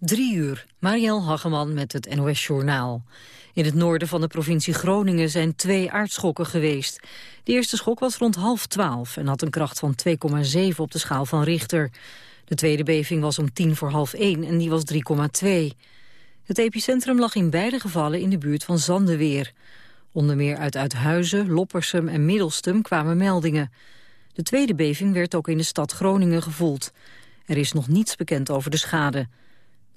Drie uur, Marielle Hageman met het NOS Journaal. In het noorden van de provincie Groningen zijn twee aardschokken geweest. De eerste schok was rond half twaalf en had een kracht van 2,7 op de schaal van Richter. De tweede beving was om tien voor half één en die was 3,2. Het epicentrum lag in beide gevallen in de buurt van Zandeweer. Onder meer uit Uithuizen, Loppersum en Middelstum kwamen meldingen. De tweede beving werd ook in de stad Groningen gevoeld. Er is nog niets bekend over de schade.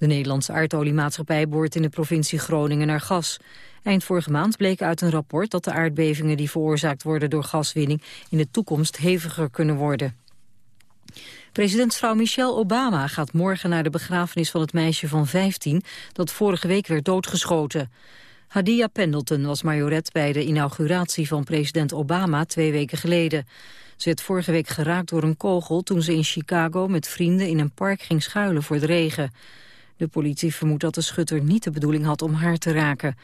De Nederlandse aardoliemaatschappij boort in de provincie Groningen naar gas. Eind vorige maand bleek uit een rapport dat de aardbevingen die veroorzaakt worden door gaswinning in de toekomst heviger kunnen worden. Presidentsvrouw Michelle Obama gaat morgen naar de begrafenis van het meisje van 15 dat vorige week werd doodgeschoten. Hadia Pendleton was majoret bij de inauguratie van president Obama twee weken geleden. Ze werd vorige week geraakt door een kogel toen ze in Chicago met vrienden in een park ging schuilen voor de regen. De politie vermoedt dat de schutter niet de bedoeling had om haar te raken.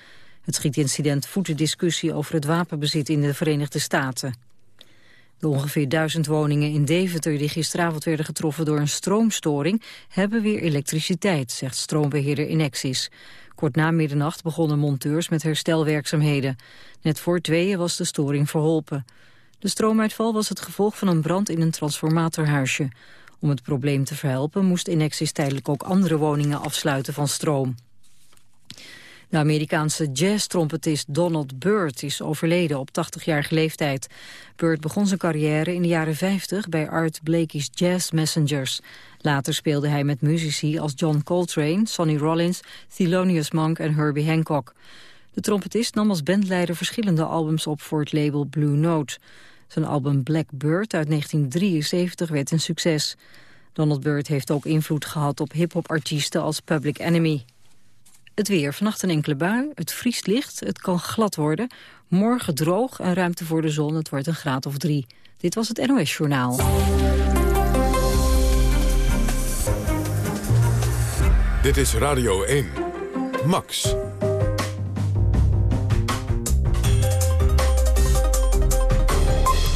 Het schietincident voedt de discussie over het wapenbezit in de Verenigde Staten. De ongeveer duizend woningen in Deventer die gisteravond werden getroffen door een stroomstoring hebben weer elektriciteit, zegt stroombeheerder Inexis. Kort na middernacht begonnen monteurs met herstelwerkzaamheden. Net voor tweeën was de storing verholpen. De stroomuitval was het gevolg van een brand in een transformatorhuisje. Om het probleem te verhelpen moest Inexis tijdelijk ook andere woningen afsluiten van stroom. De Amerikaanse jazz-trompetist Donald Byrd is overleden op 80-jarige leeftijd. Byrd begon zijn carrière in de jaren 50 bij Art Blakey's Jazz Messengers. Later speelde hij met muzici als John Coltrane, Sonny Rollins, Thelonious Monk en Herbie Hancock. De trompetist nam als bandleider verschillende albums op voor het label Blue Note. Zijn album Black Bird uit 1973 werd een succes. Donald Byrd heeft ook invloed gehad op hip-hop-artiesten als Public Enemy. Het weer. Vannacht een enkele bui. Het vriest licht. Het kan glad worden. Morgen droog en ruimte voor de zon. Het wordt een graad of drie. Dit was het NOS Journaal. Dit is Radio 1. Max.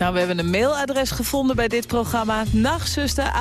Nou, we hebben een mailadres gevonden bij dit programma. Nachtzuster.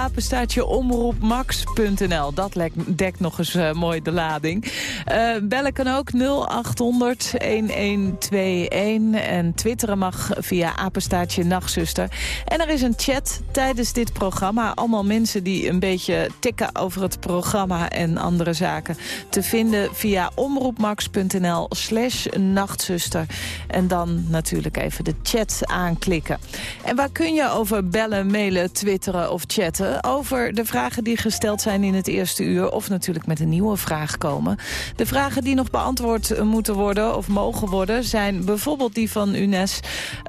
Dat dekt nog eens uh, mooi de lading. Uh, bellen kan ook 0800 1121. En twitteren mag via apenstaartje nachtzuster. En er is een chat tijdens dit programma. Allemaal mensen die een beetje tikken over het programma en andere zaken. Te vinden via omroepmax.nl slash nachtzuster. En dan natuurlijk even de chat aanklikken. En waar kun je over bellen, mailen, twitteren of chatten? Over de vragen die gesteld zijn in het eerste uur... of natuurlijk met een nieuwe vraag komen. De vragen die nog beantwoord moeten worden of mogen worden... zijn bijvoorbeeld die van Unes...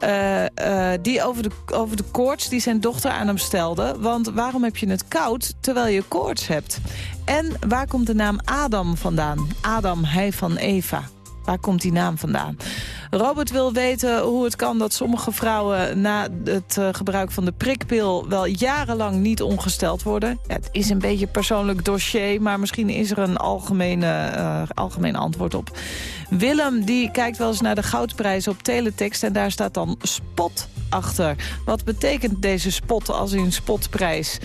Uh, uh, die over de, over de koorts die zijn dochter aan hem stelde. Want waarom heb je het koud terwijl je koorts hebt? En waar komt de naam Adam vandaan? Adam, hij van Eva. Waar komt die naam vandaan? Robert wil weten hoe het kan dat sommige vrouwen... na het uh, gebruik van de prikpil wel jarenlang niet ongesteld worden. Het is een beetje een persoonlijk dossier... maar misschien is er een algemene, uh, algemeen antwoord op. Willem die kijkt wel eens naar de goudprijzen op teletext... en daar staat dan spot achter. Wat betekent deze spot als in spotprijs? 0800-1121.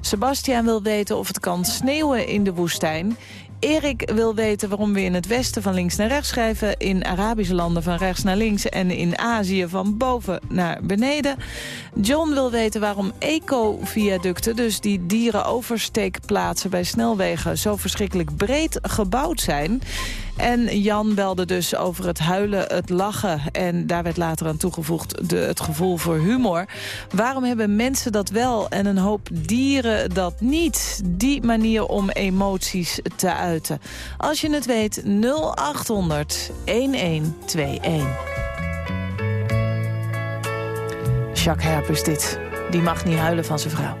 Sebastian wil weten of het kan sneeuwen in de woestijn. Erik wil weten waarom we in het westen van links naar rechts schrijven... in Arabische landen van rechts naar links... en in Azië van boven naar beneden. John wil weten waarom eco-viaducten... dus die dierenoversteekplaatsen bij snelwegen... zo verschrikkelijk breed gebouwd zijn... En Jan belde dus over het huilen, het lachen. En daar werd later aan toegevoegd de, het gevoel voor humor. Waarom hebben mensen dat wel en een hoop dieren dat niet? Die manier om emoties te uiten. Als je het weet, 0800 1121. Jacques Herp is dit. Die mag niet huilen van zijn vrouw.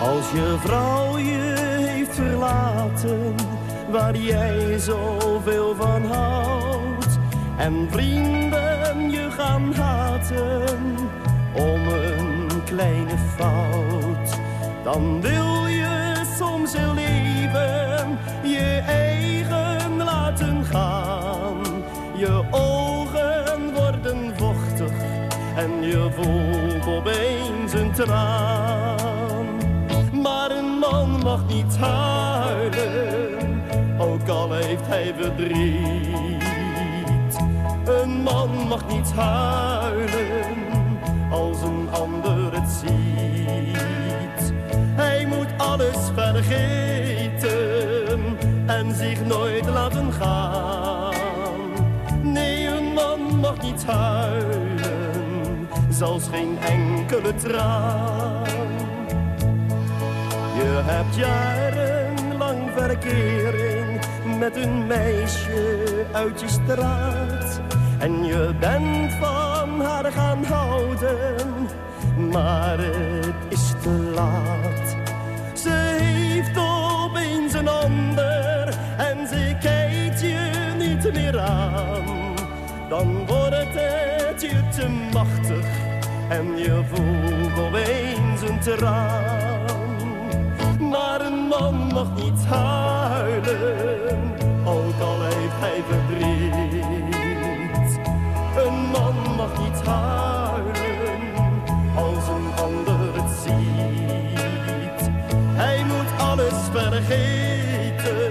Als je vrouw je heeft verlaten waar jij zoveel van houdt. En vrienden je gaan haten om een kleine fout. Dan wil je soms je leven je eigen laten gaan. Je ogen worden vochtig en je voelt opeens een traan. Maar een man mag niet huilen al heeft hij verdriet. Een man mag niet huilen, als een ander het ziet. Hij moet alles vergeten en zich nooit laten gaan. Nee, een man mag niet huilen, zelfs geen enkele traan. Je hebt jarenlang verkering met een meisje uit je straat. En je bent van haar gaan houden, maar het is te laat. Ze heeft opeens een ander en ze kijkt je niet meer aan. Dan wordt het je te machtig en je voelt opeens een traan. Maar een man mag niet huilen, ook al heeft hij verdriet. Een man mag niet huilen, als een ander het ziet. Hij moet alles vergeten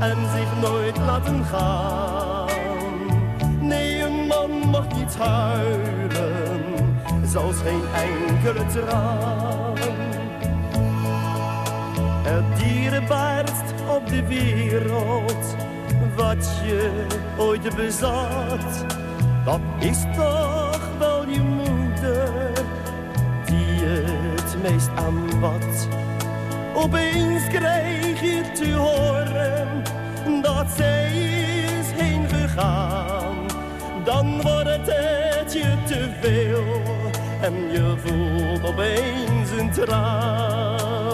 en zich nooit laten gaan. Nee, een man mag niet huilen, zelfs geen enkele traan. Het dierenbaarst op de wereld, wat je ooit bezat. Dat is toch wel je moeder, die het meest aanbad. Opeens krijg je te horen, dat zij is heen gegaan. Dan wordt het je te veel, en je voelt opeens een traan.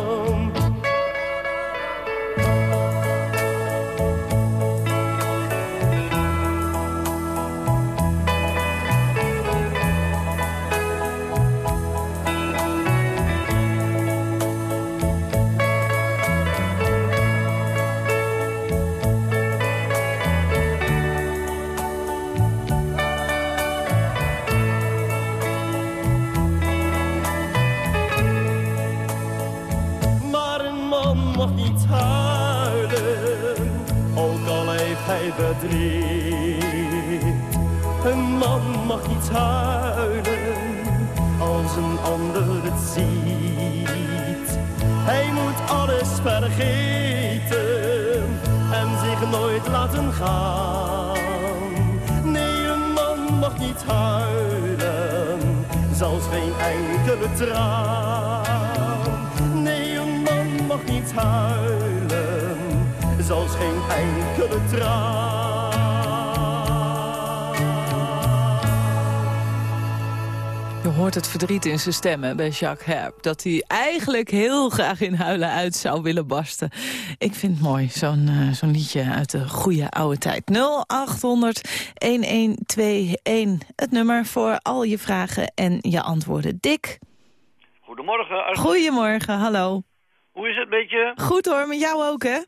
Huilen, als een ander het ziet. Hij moet alles vergeten en zich nooit laten gaan. Nee, een man mag niet huilen, zelfs geen enkele traan. Nee, een man mag niet huilen, zelfs geen enkele traan. Hoort het verdriet in zijn stemmen bij Jacques Herp. Dat hij eigenlijk heel graag in huilen uit zou willen barsten. Ik vind het mooi, zo'n eh, zo'n liedje uit de goede oude tijd. 0800-1121. Het nummer voor al je vragen en je antwoorden. Dick, Goedemorgen. Goedemorgen, hallo. Hoe is het met je? Goed hoor, met jou ook hè?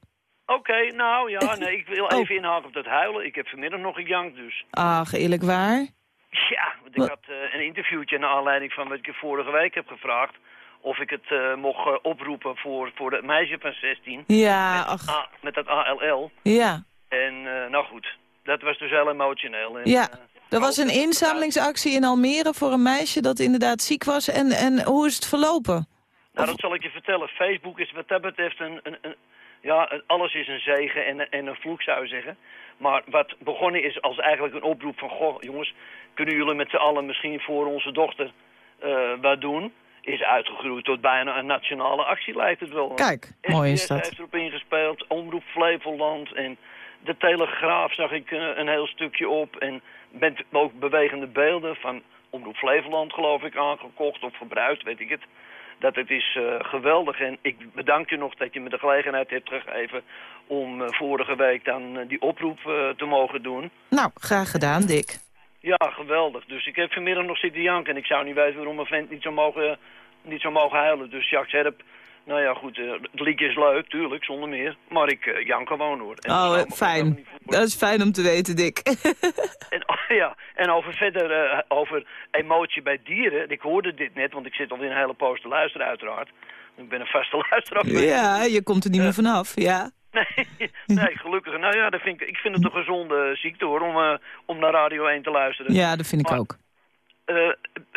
Oké, nou ja, nee, ik wil Oh. even inhaken op dat huilen. Ik heb vanmiddag nog gejankt, dus. Ach, eerlijk waar? Ja, want ik had eh, een interviewtje naar aanleiding van wat ik vorige week heb gevraagd. Of ik het eh, mocht eh, oproepen voor, voor dat meisje van 16. Ja, met, ach, A- met dat ALL. ja. En nou goed, dat was dus heel emotioneel. En, Ja, er was een inzamelingsactie in Almere voor een meisje dat inderdaad ziek was. En, en hoe is het verlopen? Nou, dat zal ik je vertellen. Facebook is wat dat betreft een... een, een ja, alles is een zegen en, en een vloek, zou je zeggen. Maar wat begonnen is als eigenlijk een oproep van... Goh, jongens, kunnen jullie met z'n allen misschien voor onze dochter eh, wat doen? Is uitgegroeid tot bijna een nationale actie, lijkt het wel. Kijk, mooi is SBS dat. heeft erop ingespeeld, Omroep Flevoland en de Telegraaf zag ik eh, een heel stukje op. En bent ook bewegende beelden van Omroep Flevoland, geloof ik, aangekocht of gebruikt, weet ik het. Dat het is eh, geweldig en ik bedank je nog dat je me de gelegenheid hebt gegeven om eh, vorige week dan eh, die oproep te mogen doen. Nou, graag gedaan, Dick. Ja, geweldig. Dus ik heb vanmiddag nog zitten janken en ik zou niet weten waarom mijn vent niet zou mogen, niet zou mogen huilen. Dus Jacques Herp, Nou ja, goed, eh, het liedje is leuk, tuurlijk, zonder meer. Maar ik eh, jank gewoon hoor. En Oh, eh, fijn. Dat is fijn om te weten, Dick. En, ja, en over verder, over emotie bij dieren. Ik hoorde dit net, want ik zit alweer een hele poos te luisteren uiteraard. Ik ben een vaste luisteraar. ja, je komt er niet meer vanaf, ja. Nee, nee, gelukkig. Nou ja, dat vind ik, ik vind het een gezonde ziekte hoor, om, om naar Radio 1 te luisteren. Ja, dat vind ik Maar- ook.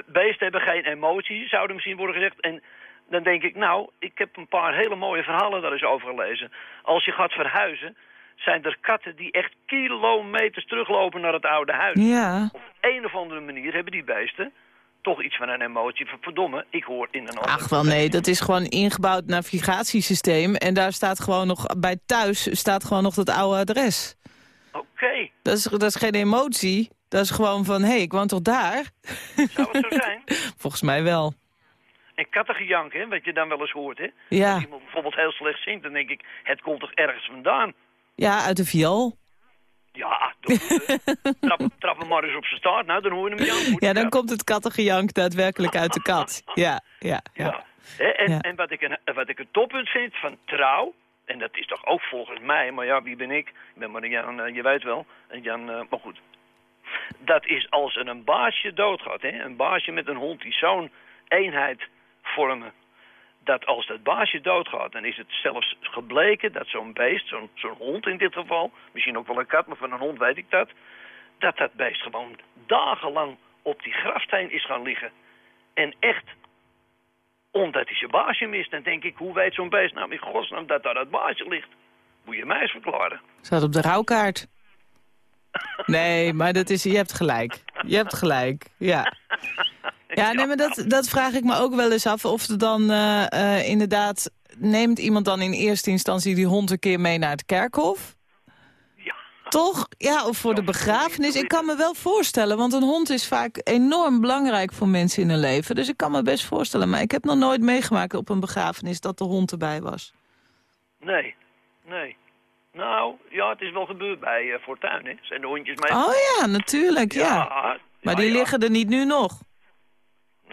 Beesten hebben geen emotie, zou er misschien worden gezegd. En dan denk ik, nou, ik heb een paar hele mooie verhalen daar eens over gelezen. Als je gaat verhuizen, zijn er katten die echt kilometers teruglopen naar het oude huis. Ja. Op een of andere manier hebben die beesten toch iets van een emotie. Verdomme, ik hoor in een Ach wel nee, dat is gewoon ingebouwd navigatiesysteem. En daar staat gewoon nog, bij thuis staat gewoon nog dat oude adres. Oké, Dat is, dat is geen emotie. Dat is gewoon van, hé, hey, ik woon toch daar? zou het zo zijn? Volgens mij wel. En kattengejank, hè, wat je dan wel eens hoort, hè? Ja, Als iemand bijvoorbeeld heel slecht zingt, dan denk ik, het komt toch ergens vandaan? ja uit de viool. Ja, eh, trap, trap hem maar eens op zijn staart, nou, dan hoor je hem janken. Ja, dan komt het kattengejank daadwerkelijk uit de kat. Ja, ja, ja. Ja. Hè, En, Ja. en wat, ik een, wat ik een toppunt vind van trouw, en dat is toch ook volgens mij, maar ja, wie ben ik? Ik ben maar een Jan, eh, je weet wel, Jan, eh, maar goed. Dat is als er een baasje doodgaat, hè, een baasje met een hond die zo'n eenheid dat als dat baasje doodgaat, dan is het zelfs gebleken dat zo'n beest, zo'n zo'n hond in dit geval, misschien ook wel een kat, maar van een hond weet ik dat, dat dat beest gewoon dagenlang op die grafsteen is gaan liggen. En echt omdat hij zijn baasje mist. Dan denk ik, hoe weet zo'n beest nou in godsnaam dat daar dat baasje ligt? Moet je mij eens verklaren. Staat op de rouwkaart. Nee, maar dat is, je hebt gelijk. Je hebt gelijk, ja. Ja, nee, maar dat, dat vraag ik me ook wel eens af. Of er dan eh, eh, inderdaad... Neemt iemand dan in eerste instantie die hond een keer mee naar het kerkhof? Ja, Toch? Ja, of voor de begrafenis. Ik kan me wel voorstellen, want een hond is vaak enorm belangrijk voor mensen in hun leven. Dus ik kan me best voorstellen. Maar ik heb nog nooit meegemaakt op een begrafenis dat de hond erbij was. nee, nee. Nou, ja, het is wel gebeurd bij uh, Fortuin, hè. Zijn de hondjes mee? Oh ja, natuurlijk, ja. ja Maar die ja. liggen er niet nu nog.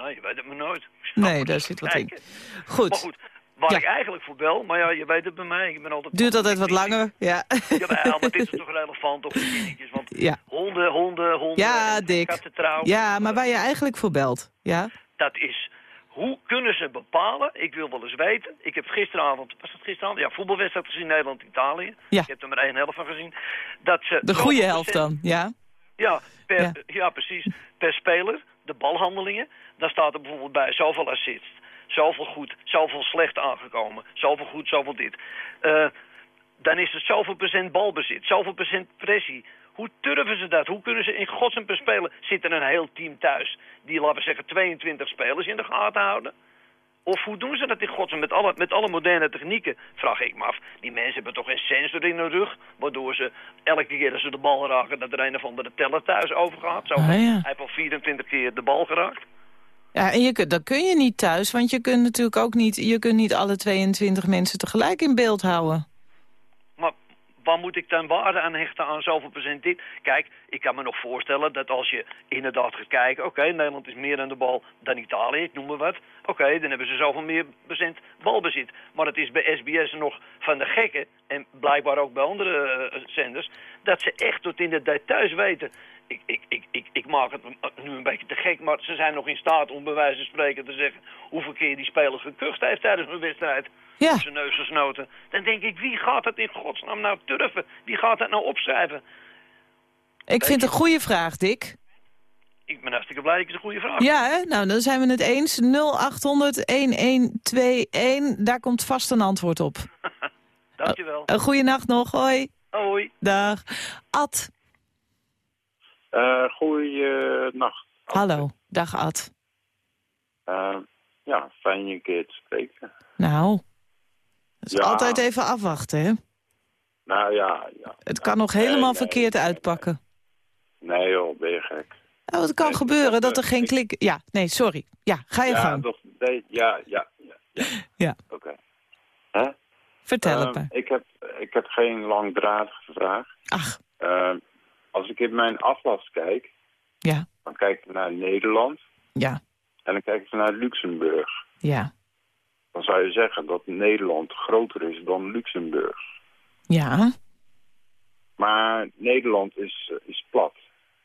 Nee, je weet het maar nooit. Nee, daar zit wat in. Kijken. Maar Goed, goed, waar Ja. ik eigenlijk voor bel, maar ja, je weet het bij mij. Ik ben altijd... duurt altijd wat langer. Ja, Jawel, maar dit is toch relevant, toch? die dingetjes, Want ja. honden, honden, honden... ja Dick. Kattentrouw. Ja, maar waar je eigenlijk voor belt. Ja? dat is hoe kunnen ze bepalen, ik wil wel eens weten, ik heb gisteravond, was het gisteravond? Ja, voetbalwedstrijd gezien Nederland-Italië. Ja. Ik heb er maar één helft van gezien. Dat ze De goede helft dan, ja? Ja, per, Ja. ja. precies. Per speler, de balhandelingen, daar staat er bijvoorbeeld bij zoveel assists, zoveel goed, zoveel slecht aangekomen, zoveel goed, zoveel dit. Eh, dan is het zoveel procent balbezit, zoveel procent pressie. Hoe durven ze dat? Hoe kunnen ze in godsnaam per speler... Zit er een heel team thuis die, laten we zeggen, 22 spelers in de gaten houden? Of hoe doen ze dat in godsnaam met alle, met alle moderne technieken? Vraag ik me af. Die mensen hebben toch geen sensor in hun rug... waardoor ze elke keer als ze de bal raken... dat er een of andere teller thuis overgaat. Zo, Ah, ja. Hij heeft al 24 keer de bal geraakt. Ja, en je dat kun je niet thuis, want je kunt natuurlijk ook niet... je kunt niet alle 22 mensen tegelijk in beeld houden. Maar waar moet ik dan waarde aan hechten aan zoveel procent dit? Kijk, ik kan me nog voorstellen dat als je inderdaad gaat kijken... oké, Nederland is meer aan de bal dan Italië, ik noem maar wat. Oké, dan hebben ze zoveel meer procent balbezit. Maar het is bij SBS nog van de gekken... en blijkbaar ook bij andere eh, zenders... dat ze echt tot in de details weten... Ik, ik, ik, ik, ik maak het nu een beetje te gek, maar ze zijn nog in staat om bij wijze van spreken te zeggen... hoeveel keer die speler gekucht heeft tijdens een wedstrijd Ja, op zijn neus gesnoten. Dan denk ik, wie gaat dat in godsnaam nou turven? Wie gaat dat nou opschrijven? ik vind het een goede vraag, Dick. Ik ben hartstikke blij dat ik het een goede vraag Ja, hè? nou, dan zijn we het eens. 0800-1121, daar komt vast een antwoord op. Dankjewel. Een goede nacht nog, hoi. Hoi. Dag. Ad, Uh, Goeienacht. hallo. Dag Ad. Uh, ja, fijn je een keer te spreken. Nou, is Ja. altijd even afwachten, hè? Nou ja, ja. Het kan nog Nee, helemaal nee, verkeerd nee, uitpakken. Nee joh, ben je gek. Nou, het kan gebeuren dat, dat er eh, geen ik- klik... Ja, nee, sorry. Ja, ga je ja, gang. toch, ja, ja, ja. Ja. Ja. Oké. Hè? Vertel het maar. ik, heb, ik heb geen langdradige vraag. Ach, Uh, als ik in mijn afwas kijk, ja, dan kijk ik naar Nederland ja, en dan kijk ik naar Luxemburg. ja. dan zou je zeggen dat Nederland groter is dan Luxemburg. Ja, Maar Nederland is, eh, is plat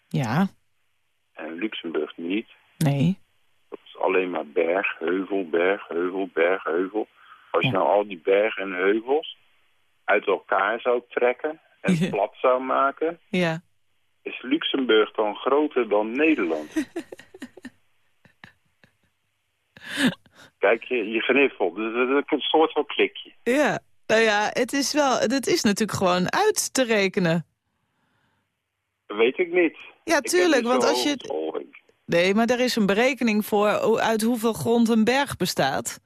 ja, en Luxemburg niet. nee. Dat is alleen maar berg, heuvel, berg, heuvel, berg, heuvel. Als je Ja. nou al die bergen en heuvels uit elkaar zou trekken en plat zou maken, Ja. Is Luxemburg dan groter dan Nederland. Kijk, je, je gniffelt. Dus dat is een soort van klikje. Ja, nou ja, het is wel, het is natuurlijk gewoon uit te rekenen. Dat weet ik niet. Ja, tuurlijk, want als je... Nee, maar er is een berekening voor uit hoeveel grond een berg bestaat.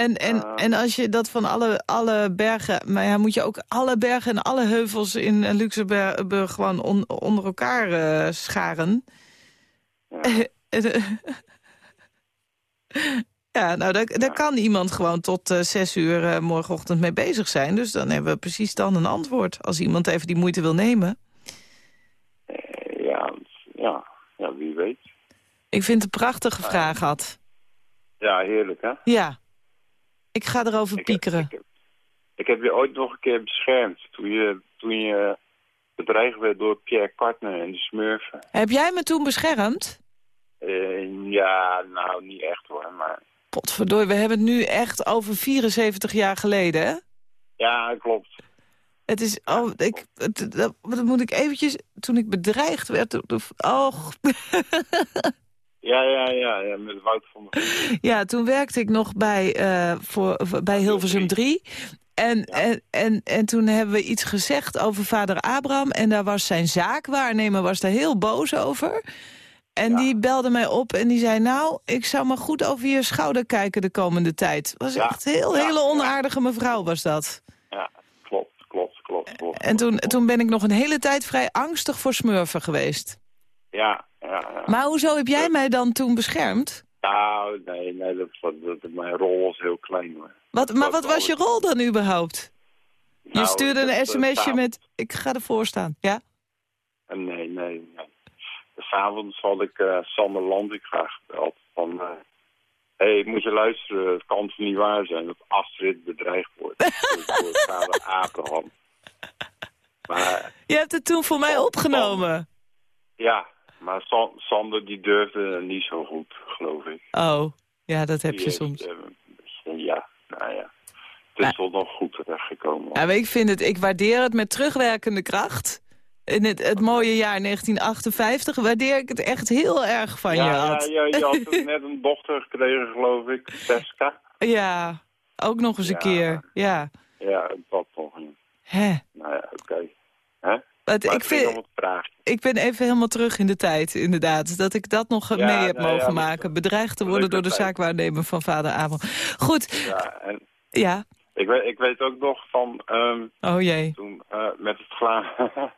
En, en, Ah. en als je dat van alle, alle bergen... Maar ja, moet je ook alle bergen en alle heuvels in Luxemburg gewoon on- onder elkaar eh, scharen. Ja. ja, nou, daar, daar kan iemand gewoon tot eh, zes uur eh, morgenochtend mee bezig zijn. Dus dan hebben we precies dan een antwoord. Als iemand even die moeite wil nemen. Ja, ja, ja, wie weet. Ik vind het een prachtige vraag, had. Ja, heerlijk, hè? Ja. Ik ga erover piekeren. ik, heb, ik heb je ooit nog een keer beschermd. Toen je, toen je bedreigd werd door Pierre Kartner en de Smurfen. Heb jij me toen beschermd? Eh, ja, nou, niet echt hoor, maar... Potverdorie, we hebben het nu echt over 74 jaar geleden, hè? Ja, klopt. Het is, oh, ik, het- dat, dat moet ik eventjes, toen ik bedreigd werd, oh, Ja, ja, ja, ja met Wout van der Voort. ja, toen werkte ik nog bij, eh, voor, bij Hilversum 3. En, en, en, en toen hebben we iets gezegd over vader Abraham. En daar was zijn zaakwaarnemer was daar heel boos over. En Ja. die belde mij op en die zei... nou, ik zou maar goed over je schouder kijken de komende tijd. Was Ja. echt een heel, hele onaardige mevrouw was dat. Ja, klopt, klopt, klopt, klopt. En toen, klopt. toen ben ik nog een hele tijd vrij angstig voor smurfen geweest. Ja, ja. Maar hoezo heb jij mij dan toen beschermd? Nou, nee, nee, dat, dat, dat- mijn rol was heel klein hoor. Wat, maar wat was je rol dan überhaupt? Je Nou, stuurde een sms'je s'avonds- met... Ik ga ervoor staan, ja? Nee, nee, nee. S'avonds had ik eh Sander Landik graag gebeld. Van, hé, hey, moet je luisteren, het kan toch niet waar zijn dat Astrid bedreigd wordt door vader Abraham. Maar Je hebt het toen voor mij opgenomen. ja, maar San- Sander die durfde niet zo goed, geloof ik. Oh, ja, dat heb Die je heeft, soms. eh, ja, nou ja. Het is wel nog goed terechtgekomen. Ja, maar ik vind het, ik waardeer het met terugwerkende kracht. In het, het mooie jaar 1958 waardeer ik het echt heel erg van je ja, had. ja, ja, je had net een dochter gekregen, geloof ik, Teska. Ja, ook nog eens een keer. Ja. Ja, dat toch. Hè. Nou ja, oké. Hè? Het, ik, vind, het ik ben even helemaal terug in de tijd, inderdaad. Dat ik dat nog Ja, mee heb nou mogen maken. Bedreigd te worden door de tijd. zaakwaarnemer van vader Abel. Goed, Ja, en ja. ik weet, ik weet ook nog van ehm, Oh jee. toen eh, met, het gla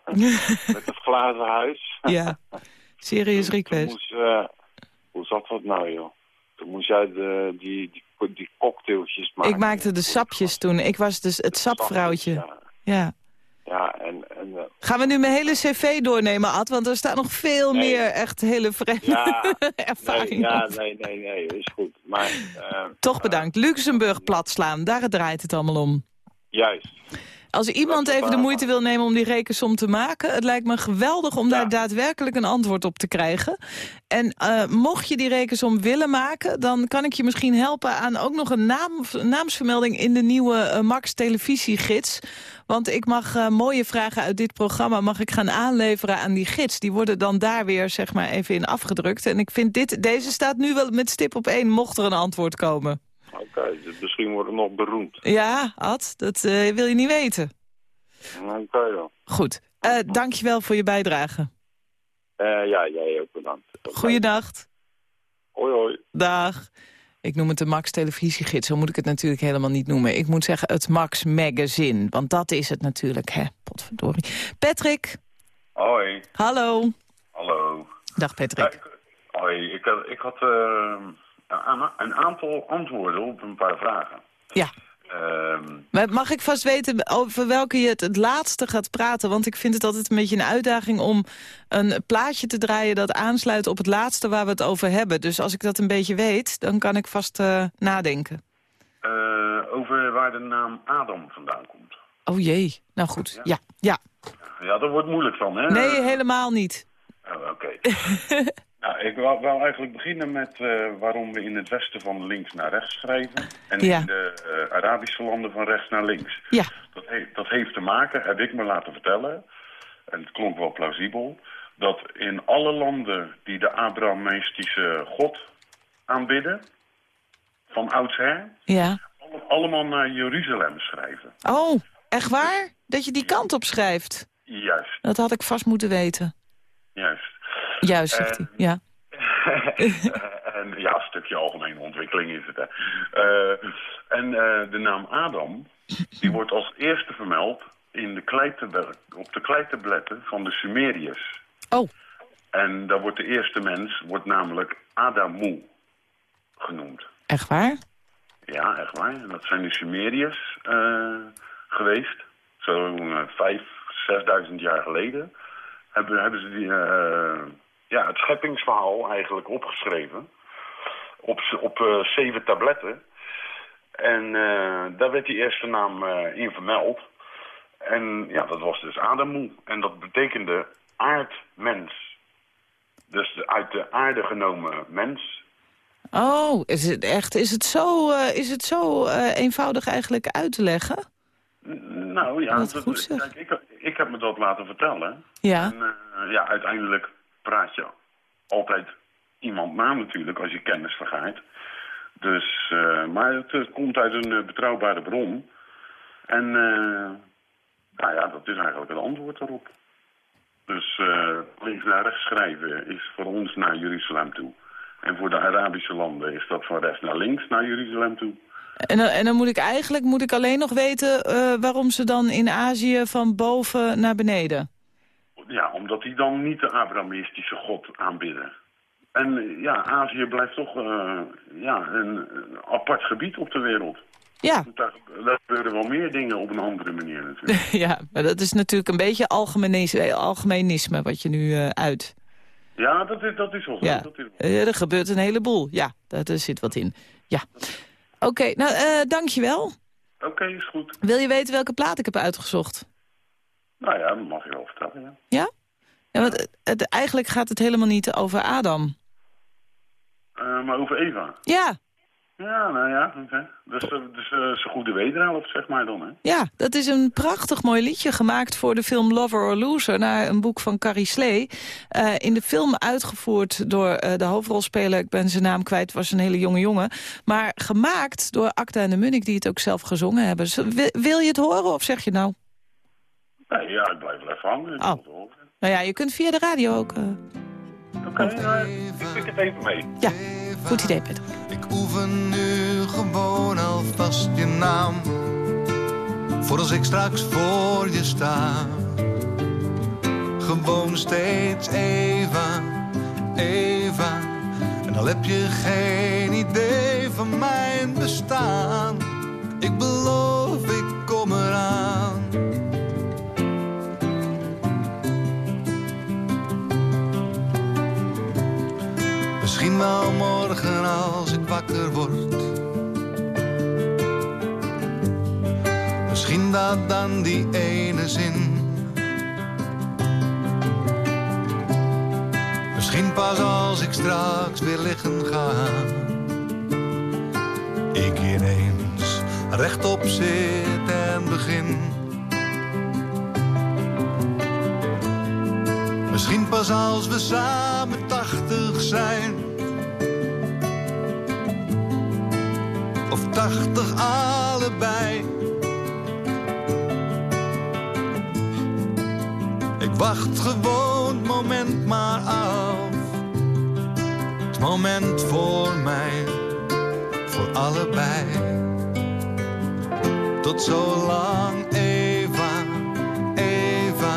met het glazen huis. ja. Serious Toen request. moest, eh, hoe zat dat nou, joh? Toen moest jij de, die, die, die cocktailtjes maken. Ik maakte de sapjes toen. Ik was dus het sapvrouwtje. Ja, Ja. en... en eh, Gaan we nu mijn hele cv doornemen, Ad? Want er staat nog veel Nee. meer echt hele vreemde ja, nee, ervaringen. ja, op. nee, nee, nee, is goed. Maar, eh, Toch bedankt. Luxemburg platslaan, daar draait het allemaal om. juist. Als iemand even de moeite wil nemen om die rekensom te maken... het lijkt me geweldig om Ja. daar daadwerkelijk een antwoord op te krijgen. En eh, mocht je die rekensom willen maken... dan kan ik je misschien helpen aan ook nog een naam, naamsvermelding... in de nieuwe eh, Max televisiegids. Want ik mag eh, mooie vragen uit dit programma mag ik gaan aanleveren aan die gids. Die worden dan daar weer zeg maar even in afgedrukt. En ik vind dit, deze staat nu wel met stip op één... mocht er een antwoord komen. Oké, dus misschien wordt het nog beroemd. Ja, Ad, dat eh, wil je niet weten. Oké, dan. Goed. Eh dankjewel voor je bijdrage. Eh, ja, jij ook bedankt. Goeienacht. Hoi, hoi. Dag. Ik noem het de Max televisiegids, zo moet ik het natuurlijk helemaal niet noemen. Ik moet zeggen het Max Magazine, want dat is het natuurlijk, hè. Potverdorie. Patrick, Hoi, hallo. hallo. Dag Patrick. Ja, ik- hoi, ik had, ik had eh, een, aantal antwoorden op een paar vragen. Ja, Ehm, Maar mag ik vast weten over welke je het, het laatste gaat praten? Want ik vind het altijd een beetje een uitdaging om een plaatje te draaien... dat aansluit op het laatste waar we het over hebben. Dus als ik dat een beetje weet, dan kan ik vast eh, nadenken. eh, over waar de naam Adam vandaan komt. Oh jee, nou goed. Ja, ja. Ja, dat wordt moeilijk van, hè? Nee, helemaal niet. Oh, Oké. nou, ik wou, wou eigenlijk beginnen met eh, waarom we in het westen van links naar rechts schrijven. En Ja. in de eh, Arabische landen van rechts naar links. Ja, Dat, he- dat heeft te maken, heb ik me laten vertellen, en het klonk wel plausibel, dat in alle landen die de Abrahamistische God aanbidden, van oudsher, ja. alle- allemaal naar Jeruzalem schrijven. Oh, echt waar? Dat je die kant op schrijft? Juist, Dat had ik vast moeten weten. juist. Juist, zegt hij. Ja. en ja, een stukje algemene ontwikkeling is het. Hè. Eh, en eh, de naam Adam, die wordt als eerste vermeld in de op de kleitabletten van de Sumeriërs. Oh, En daar wordt de eerste mens, wordt namelijk Adamu genoemd. echt waar? Ja, echt waar. En dat zijn de Sumeriërs eh, geweest. Zo'n vijf, zesduizend jaar geleden. Hebben, hebben ze die, ja, het scheppingsverhaal eigenlijk opgeschreven. Op, op eh, zeven tabletten. En eh, daar werd die eerste naam eh, in vermeld. En ja, dat was dus Adamu. En dat betekende aardmens. Dus de- uit de aarde genomen mens. Oh, is het echt? Is het zo, is het zo eenvoudig eigenlijk uit te leggen? N- Nou ja, dat- kijk, ik, ik heb me dat laten vertellen. Ja. En ja, uiteindelijk praat je altijd iemand na natuurlijk als je kennis vergaart. Dus, eh, maar het, eh, komt uit een eh, betrouwbare bron. En nou ja, dat is eigenlijk het antwoord daarop. Dus links naar rechts schrijven is voor ons naar Jeruzalem toe. En voor de Arabische landen is dat van rechts naar links naar Jeruzalem toe. En, en dan moet ik eigenlijk moet ik alleen nog weten waarom ze dan in Azië van boven naar beneden. Ja, omdat die dan niet de Abrahamistische God aanbidden. En eh, ja, Azië blijft toch eh, ja, een, apart gebied op de wereld. Ja, Daar, daar gebeuren wel meer dingen op een andere manier natuurlijk. ja, maar dat is natuurlijk een beetje algemenis- algemenisme wat je nu eh, uit. ja, dat is, dat is wel zo. Ja, Dat is wel. Eh, er gebeurt een heleboel. Ja, daar daar zit wat in. Ja. Oké, nou, eh dankjewel. Oké, is goed. Wil je weten welke plaat ik heb uitgezocht? Nou ja, dat mag je wel ja. Ja? ja want het, het- eigenlijk gaat het helemaal niet over Adam. Eh, maar over Eva. Ja, Ja, nou ja, oké. Dus, eh, dus zijn goede wederhelft, zeg maar dan, hè. ja, dat is een prachtig mooi liedje gemaakt voor de film Lover or Loser... naar een boek van Carrie Slee. In de film uitgevoerd door de hoofdrolspeler, ik ben zijn naam kwijt, was een hele jonge jongen. Maar gemaakt door Acta en de Munnik, die het ook zelf gezongen hebben. Wil, wil je het horen of zeg je nou... Nee, ja, ik blijf hangen. Ik Oh. Nou ja, je kunt via de radio ook... eh, Oké, nou, ik pik het even mee. ja, goed idee, Peter. Ik oefen nu gewoon alvast je naam. Voor als ik straks voor je sta. Gewoon steeds Eva, Eva. En al heb je geen idee van mijn bestaan. Ik beloof, ik Misschien wel morgen als ik wakker word. Misschien dat dan die ene zin. Misschien pas als ik straks weer liggen ga. Ik ineens rechtop zit en begin. Misschien pas als we samen tachtig zijn. Tachtig allebei. Ik wacht gewoon het moment maar af. Het moment voor mij, voor allebei. Tot zo lang, Eva, Eva.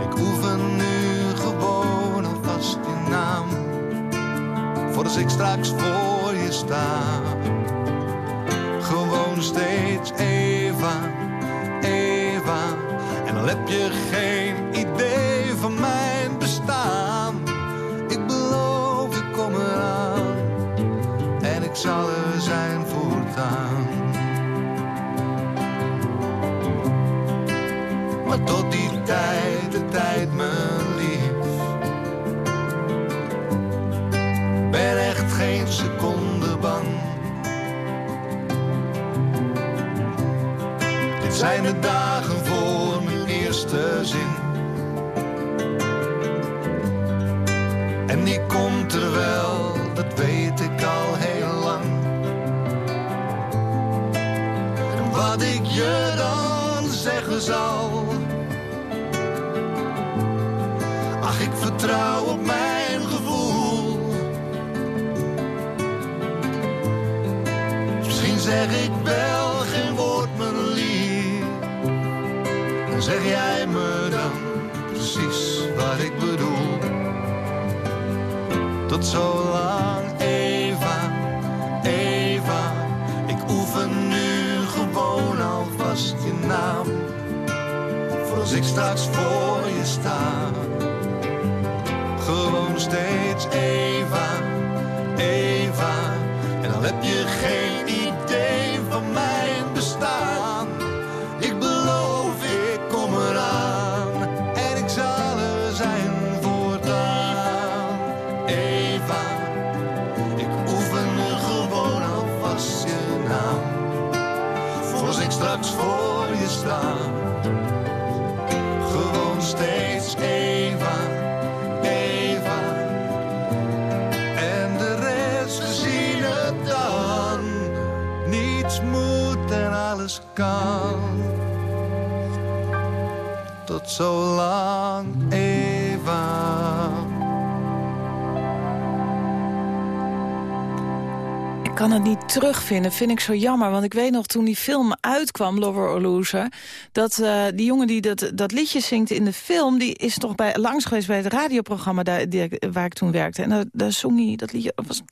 Ik oefen nu gewoon alvast je naam. Voor als ik straks voor je sta nog steeds Eva, Eva. En dan heb je geen idee van mijn bestaan. Ik beloof, ik kom eraan. En ik zal er zijn voortaan. Maar tot die tijd, de tijd me. Zijn de dagen voor mijn eerste zin. En die komt er wel, dat weet ik al heel lang. Wat ik je dan zeggen zal. Ach, ik vertrouw op mijn gevoel. Misschien zeg ik wel zeg jij me dan precies wat ik bedoel. Tot zo lang, Eva, Eva. Ik oefen nu gewoon alvast je naam. Voor als ik straks voor je sta. Gewoon steeds Eva, Eva. En dan heb je geen idee Tot kan het niet terugvinden, vind ik zo jammer. Want ik weet nog, toen die film uitkwam, Lover or Loser... dat eh, die jongen die dat, dat liedje zingt in de film... die is toch bij, langs geweest bij het radioprogramma daar, waar ik toen werkte. En daar, daar zong hij dat liedje... Was,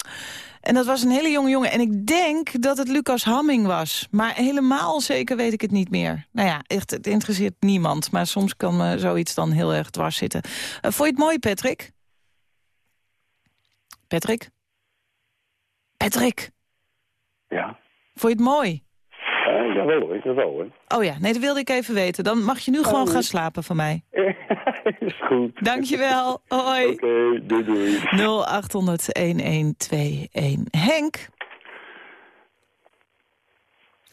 en dat was een hele jonge jongen. En ik denk dat het Lucas Hamming was. Maar helemaal zeker weet ik het niet meer. Nou ja, echt, het interesseert niemand. Maar soms kan me zoiets dan heel erg dwars zitten. Eh, vond je het mooi, Patrick? Patrick? Patrick? Ja. Vond je het mooi? Uh, jawel hoor, jawel hoor. Oh ja, nee, dat wilde ik even weten. Dan mag je nu gewoon gaan slapen van mij. Is goed. Dankjewel. Hoi. Oké, okay, doei doei. 0800-1121. Henk?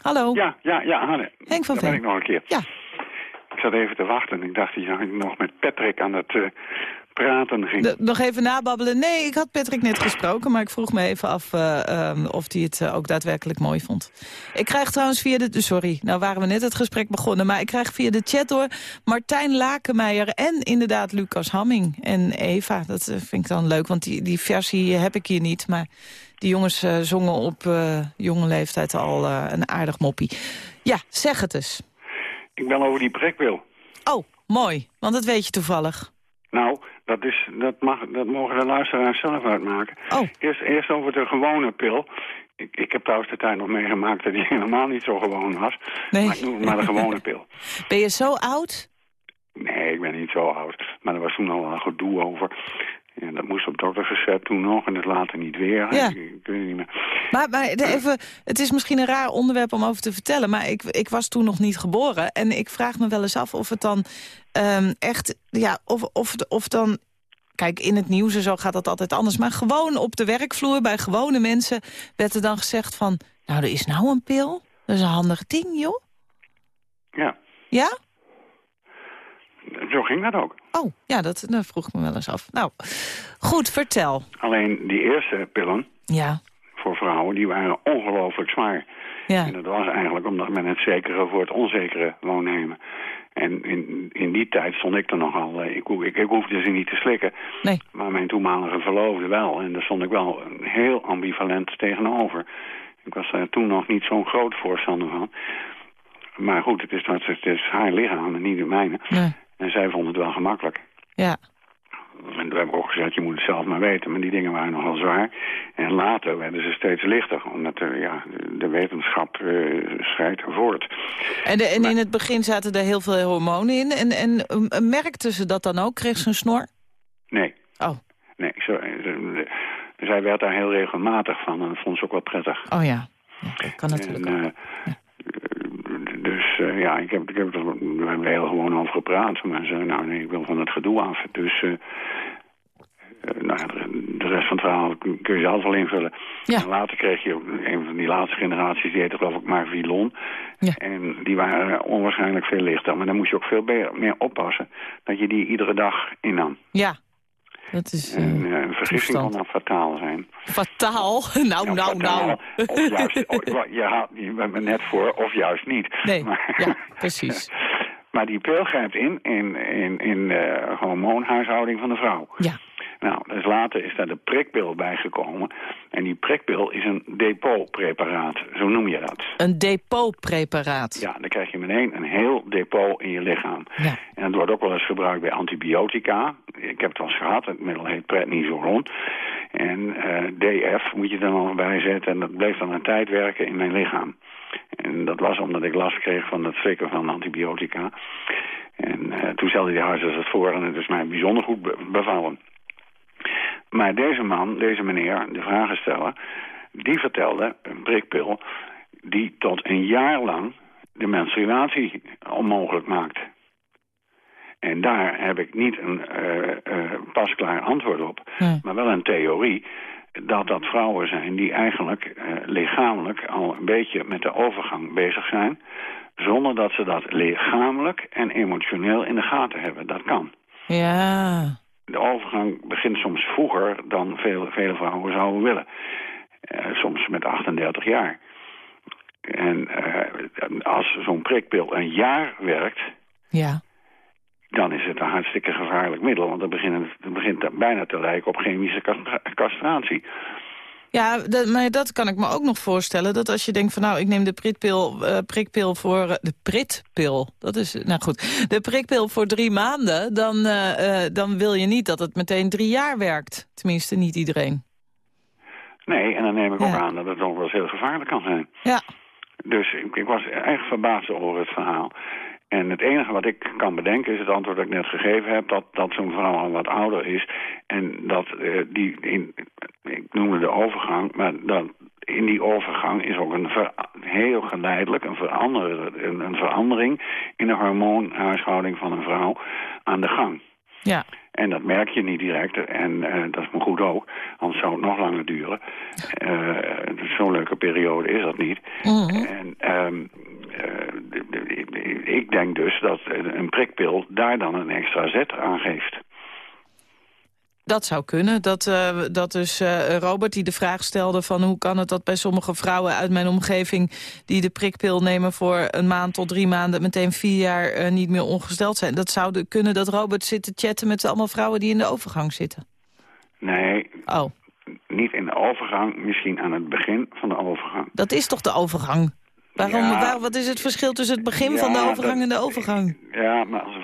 Hallo. Ja, ja, ja, Hanne. Henk van Daar ben Veen. ik nog een keer. Ja. Ik zat even te wachten. Ik dacht dat je nog met Patrick aan het uh, praten ging. De, nog even nababbelen. Nee, ik had Patrick net gesproken, maar ik vroeg me even af uh, um, of hij het uh, ook daadwerkelijk mooi vond. Ik krijg trouwens via de... Sorry, nou waren we net het gesprek begonnen, maar ik krijg via de chat door Martijn Lakenmeijer en inderdaad Lucas Hamming en Eva. Dat vind ik dan leuk, want die, die versie heb ik hier niet, maar die jongens zongen op jonge leeftijd al een aardig moppie. Ja, zeg het eens. Ik ben over die prikpil. Oh, mooi, want dat weet je toevallig. Dat, is, dat, mag, dat mogen de luisteraars zelf uitmaken. Oh. Eerst, eerst over de gewone pil. Ik, ik heb trouwens de tijd nog meegemaakt dat die helemaal niet zo gewoon was. Nee. Maar ik noem het maar de gewone pil. Ben je zo oud? Nee, ik ben niet zo oud. Maar er was toen al een gedoe over. En dat moest op doktersrecept toen nog en het later niet weer. Ja. Ik, ik weet het niet meer. Maar, maar even, het is misschien een raar onderwerp om over te vertellen... maar ik, ik was toen nog niet geboren. En ik vraag me wel eens af of het dan um, echt... Ja, of, of, of dan... Kijk, in het nieuws en zo gaat dat altijd anders. Maar gewoon op de werkvloer, bij gewone mensen... werd er dan gezegd van... Nou, er is nou een pil. Dat is een handig ding, joh. Ja. Ja? Zo ging dat ook. Oh, ja, dat, dat vroeg ik me wel eens af. Nou, goed, vertel. Alleen die eerste pillen ja. voor vrouwen, die waren ongelooflijk zwaar. Ja. En dat was eigenlijk omdat men het zekere voor het onzekere wou nemen. En in, in die tijd stond ik er nogal... Ik, ik, ik hoefde ze niet te slikken. Nee. Maar mijn toenmalige verloofde wel. En daar stond ik wel heel ambivalent tegenover. Ik was daar toen nog niet zo'n groot voorstander van. Maar goed, het is, het is haar lichaam en niet de mijne. Nee. En zij vond het wel gemakkelijk. Ja. En toen heb ik ook gezegd, je moet het zelf maar weten. Maar die dingen waren nogal zwaar. En later werden ze steeds lichter. Omdat de, ja, de wetenschap uh, scheidt voort. En, de, en in het begin zaten er heel veel hormonen in. En, en uh, merkten ze dat dan ook? Kreeg ze een snor? Nee. Oh. Nee, zo, zij werd daar heel regelmatig van. En dat vond ze ook wel prettig. Oh ja. ja kan natuurlijk en, ook. Ja. Uh, ja, ik heb, ik heb er, we hebben er heel gewoon over gepraat. Maar nou nee, ik wil van het gedoe af. Dus uh, nou, de rest van het verhaal kun je zelf wel invullen. Ja. En later kreeg je een van die laatste generaties, die heette geloof ik Marvilon. Ja. En die waren onwaarschijnlijk veel lichter. Maar dan moest je ook veel meer oppassen dat je die iedere dag innam. Ja, dat is uh, en, uh, een vergissing kan dan fataal zijn. Fataal? Nou, ja, nou, fataal. nou. Of juist, of, je haalt je bent me net voor, of juist niet. Nee, maar, ja, precies. maar die pil grijpt in, in, in, in de hormoonhuishouding van de vrouw. Ja. Nou, dus later is daar de prikpil bijgekomen. En die prikpil is een depotpreparaat, zo noem je dat. Een depotpreparaat? Ja, dan krijg je meteen een heel depot in je lichaam. Ja. En dat wordt ook wel eens gebruikt bij antibiotica. Ik heb het al eens gehad, het middel heet prednisolon. En uh, DF moet je er nog bij zetten en dat bleef dan een tijd werken in mijn lichaam. En dat was omdat ik last kreeg van het slikken van antibiotica. En uh, toen stelde die huisarts het voor en het is mij bijzonder goed be bevallen. Maar deze man, deze meneer, de vragensteller, die vertelde een prikpil die tot een jaar lang de menstruatie onmogelijk maakt. En daar heb ik niet een uh, uh, pasklaar antwoord op, nee. maar wel een theorie dat dat vrouwen zijn die eigenlijk uh, lichamelijk al een beetje met de overgang bezig zijn, zonder dat ze dat lichamelijk en emotioneel in de gaten hebben. Dat kan. Ja de overgang begint soms vroeger dan veel, vele vrouwen zouden willen. Uh, soms met 38 jaar. En uh, als zo'n prikpil een jaar werkt... Ja. dan is het een hartstikke gevaarlijk middel. Want dan begint het begint bijna te lijken op chemische castratie. Ja, dat, maar dat kan ik me ook nog voorstellen. Dat als je denkt van nou, ik neem de prikpil, uh, prikpil voor... Uh, de pritpil, dat is... Nou goed, de prikpil voor drie maanden... Dan, uh, dan wil je niet dat het meteen drie jaar werkt. Tenminste, niet iedereen. Nee, en dan neem ik ja. ook aan dat het nog wel eens heel gevaarlijk kan zijn. Ja. Dus ik, ik was echt verbaasd over het verhaal. En het enige wat ik kan bedenken is het antwoord dat ik net gegeven heb... dat, dat zo'n vrouw al wat ouder is. En dat uh, die, in, ik noemde de overgang... maar dat in die overgang is ook een ver, heel geleidelijk een, verander, een, een verandering... in de hormoonhuishouding van een vrouw aan de gang. Ja. En dat merk je niet direct. En uh, dat is me goed ook. Anders zou het nog langer duren. Uh, Zo'n leuke periode is dat niet. Mm -hmm. En um, uh, ik denk dus dat een prikpil daar dan een extra zet aan geeft. Dat zou kunnen. Dat, uh, dat dus uh, Robert die de vraag stelde van hoe kan het dat bij sommige vrouwen uit mijn omgeving... die de prikpil nemen voor een maand tot drie maanden... meteen vier jaar uh, niet meer ongesteld zijn. Dat zou de, kunnen dat Robert zit te chatten met allemaal vrouwen die in de overgang zitten. Nee, oh. niet in de overgang, misschien aan het begin van de overgang. Dat is toch de overgang? Waarom, ja, waar, wat is het verschil tussen het begin ja, van de overgang dat, en de overgang? Ja, maar als,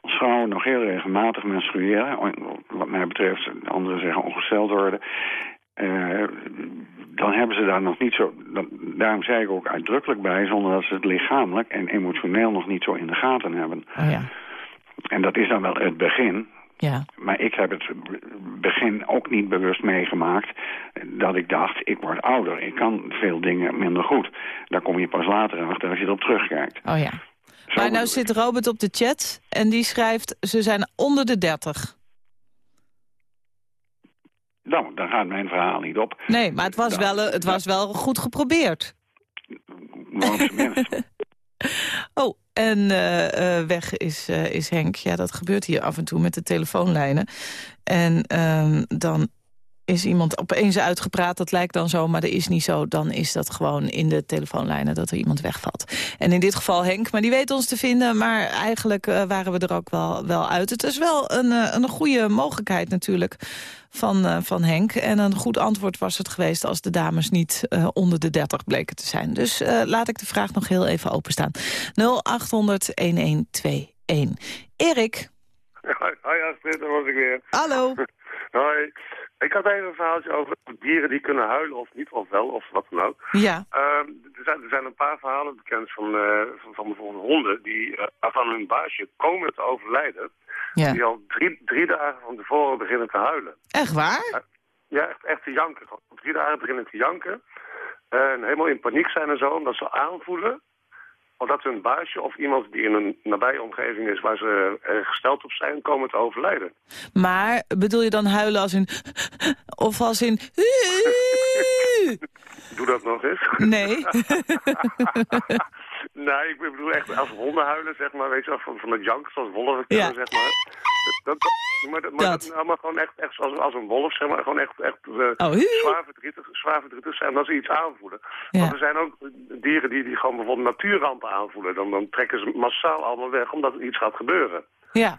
als vrouwen nog heel regelmatig menstrueren... wat mij betreft, anderen zeggen ongesteld worden... Uh, dan hebben ze daar nog niet zo... Dan, daarom zei ik ook uitdrukkelijk bij... zonder dat ze het lichamelijk en emotioneel nog niet zo in de gaten hebben. Oh ja. En dat is dan wel het begin... Ja. Maar ik heb het begin ook niet bewust meegemaakt dat ik dacht, ik word ouder. Ik kan veel dingen minder goed. Daar kom je pas later achter als je erop terugkijkt. Oh ja. Zo maar nou zit Robert op de chat en die schrijft, ze zijn onder de 30. Nou, dan gaat mijn verhaal niet op. Nee, maar het was, dan, wel, het was wel goed geprobeerd. oh, en uh, weg is, uh, is Henk. Ja, dat gebeurt hier af en toe met de telefoonlijnen. En ehm, dan is iemand opeens uitgepraat, dat lijkt dan zo, maar dat is niet zo. Dan is dat gewoon in de telefoonlijnen dat er iemand wegvalt. En in dit geval Henk, maar die weet ons te vinden. Maar eigenlijk uh, waren we er ook wel, wel uit. Het is wel een, uh, een goede mogelijkheid natuurlijk van, uh, van Henk. En een goed antwoord was het geweest als de dames niet onder de 30 bleken te zijn. Dus laat ik de vraag nog heel even openstaan. 0800-1121. Erik? Hoi, Astrid, daar was ik weer. Hallo. Hoi. Ik had even een verhaaltje over dieren die kunnen huilen of niet, of wel, of wat dan ook. Ja. Ehm, er, zijn, er zijn een paar verhalen bekend van, eh, van, van bijvoorbeeld honden die uh, waarvan hun baasje komen te overlijden. Ja. Die al drie, drie dagen van tevoren beginnen te huilen. Echt waar? Ja, echt, echt te janken. Drie dagen beginnen te janken. En helemaal in paniek zijn en zo, omdat ze aanvoelen of dat hun baasje of iemand die in een nabije omgeving is waar ze eh, gesteld op zijn, komen te overlijden. Maar bedoel je dan huilen als in... Of als in... Doe dat nog eens. Nee. nee, ik bedoel echt als honden huilen, zeg maar, weet je wel, van, van het jank, zoals wolven Ja. zeg maar. Dat, dat, maar dat, maar, Dat. dat- nou, maar gewoon echt, echt als, als een wolf, zeg maar, gewoon echt, echt eh, Oh, zwaar, verdrietig, zwaar verdrietig zijn dat ze iets aanvoelen. Ja. Want er zijn ook dieren die, die gewoon bijvoorbeeld natuurrampen aanvoelen. Dan, dan trekken ze massaal allemaal weg, omdat er iets gaat gebeuren. Ja.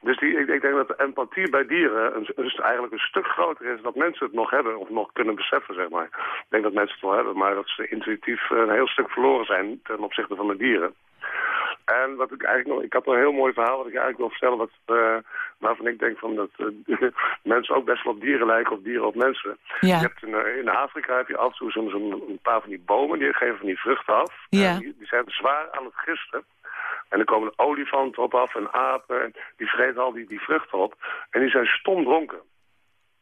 Dus die, ik, ik denk dat de empathie bij dieren een, een- eigenlijk een stuk groter is dan mensen het nog hebben of nog kunnen beseffen, zeg maar. Ik denk dat mensen het wel hebben, maar dat ze intuïtief een heel stuk verloren zijn ten opzichte van de dieren. En wat ik eigenlijk nog, ik had een heel mooi verhaal wat ik eigenlijk wil vertellen, wat, eh, waarvan ik denk van dat eh, mensen ook best wel op dieren lijken of dieren op mensen. Ja. Je hebt in, eh, in Afrika heb je af en toe zo'n een paar van die bomen, die geven van die vruchten af. Ja. Die, die zijn zwaar aan het gisten. En er komen olifanten op af en apen. En die vreten al die, die vruchten op. En die zijn stom dronken.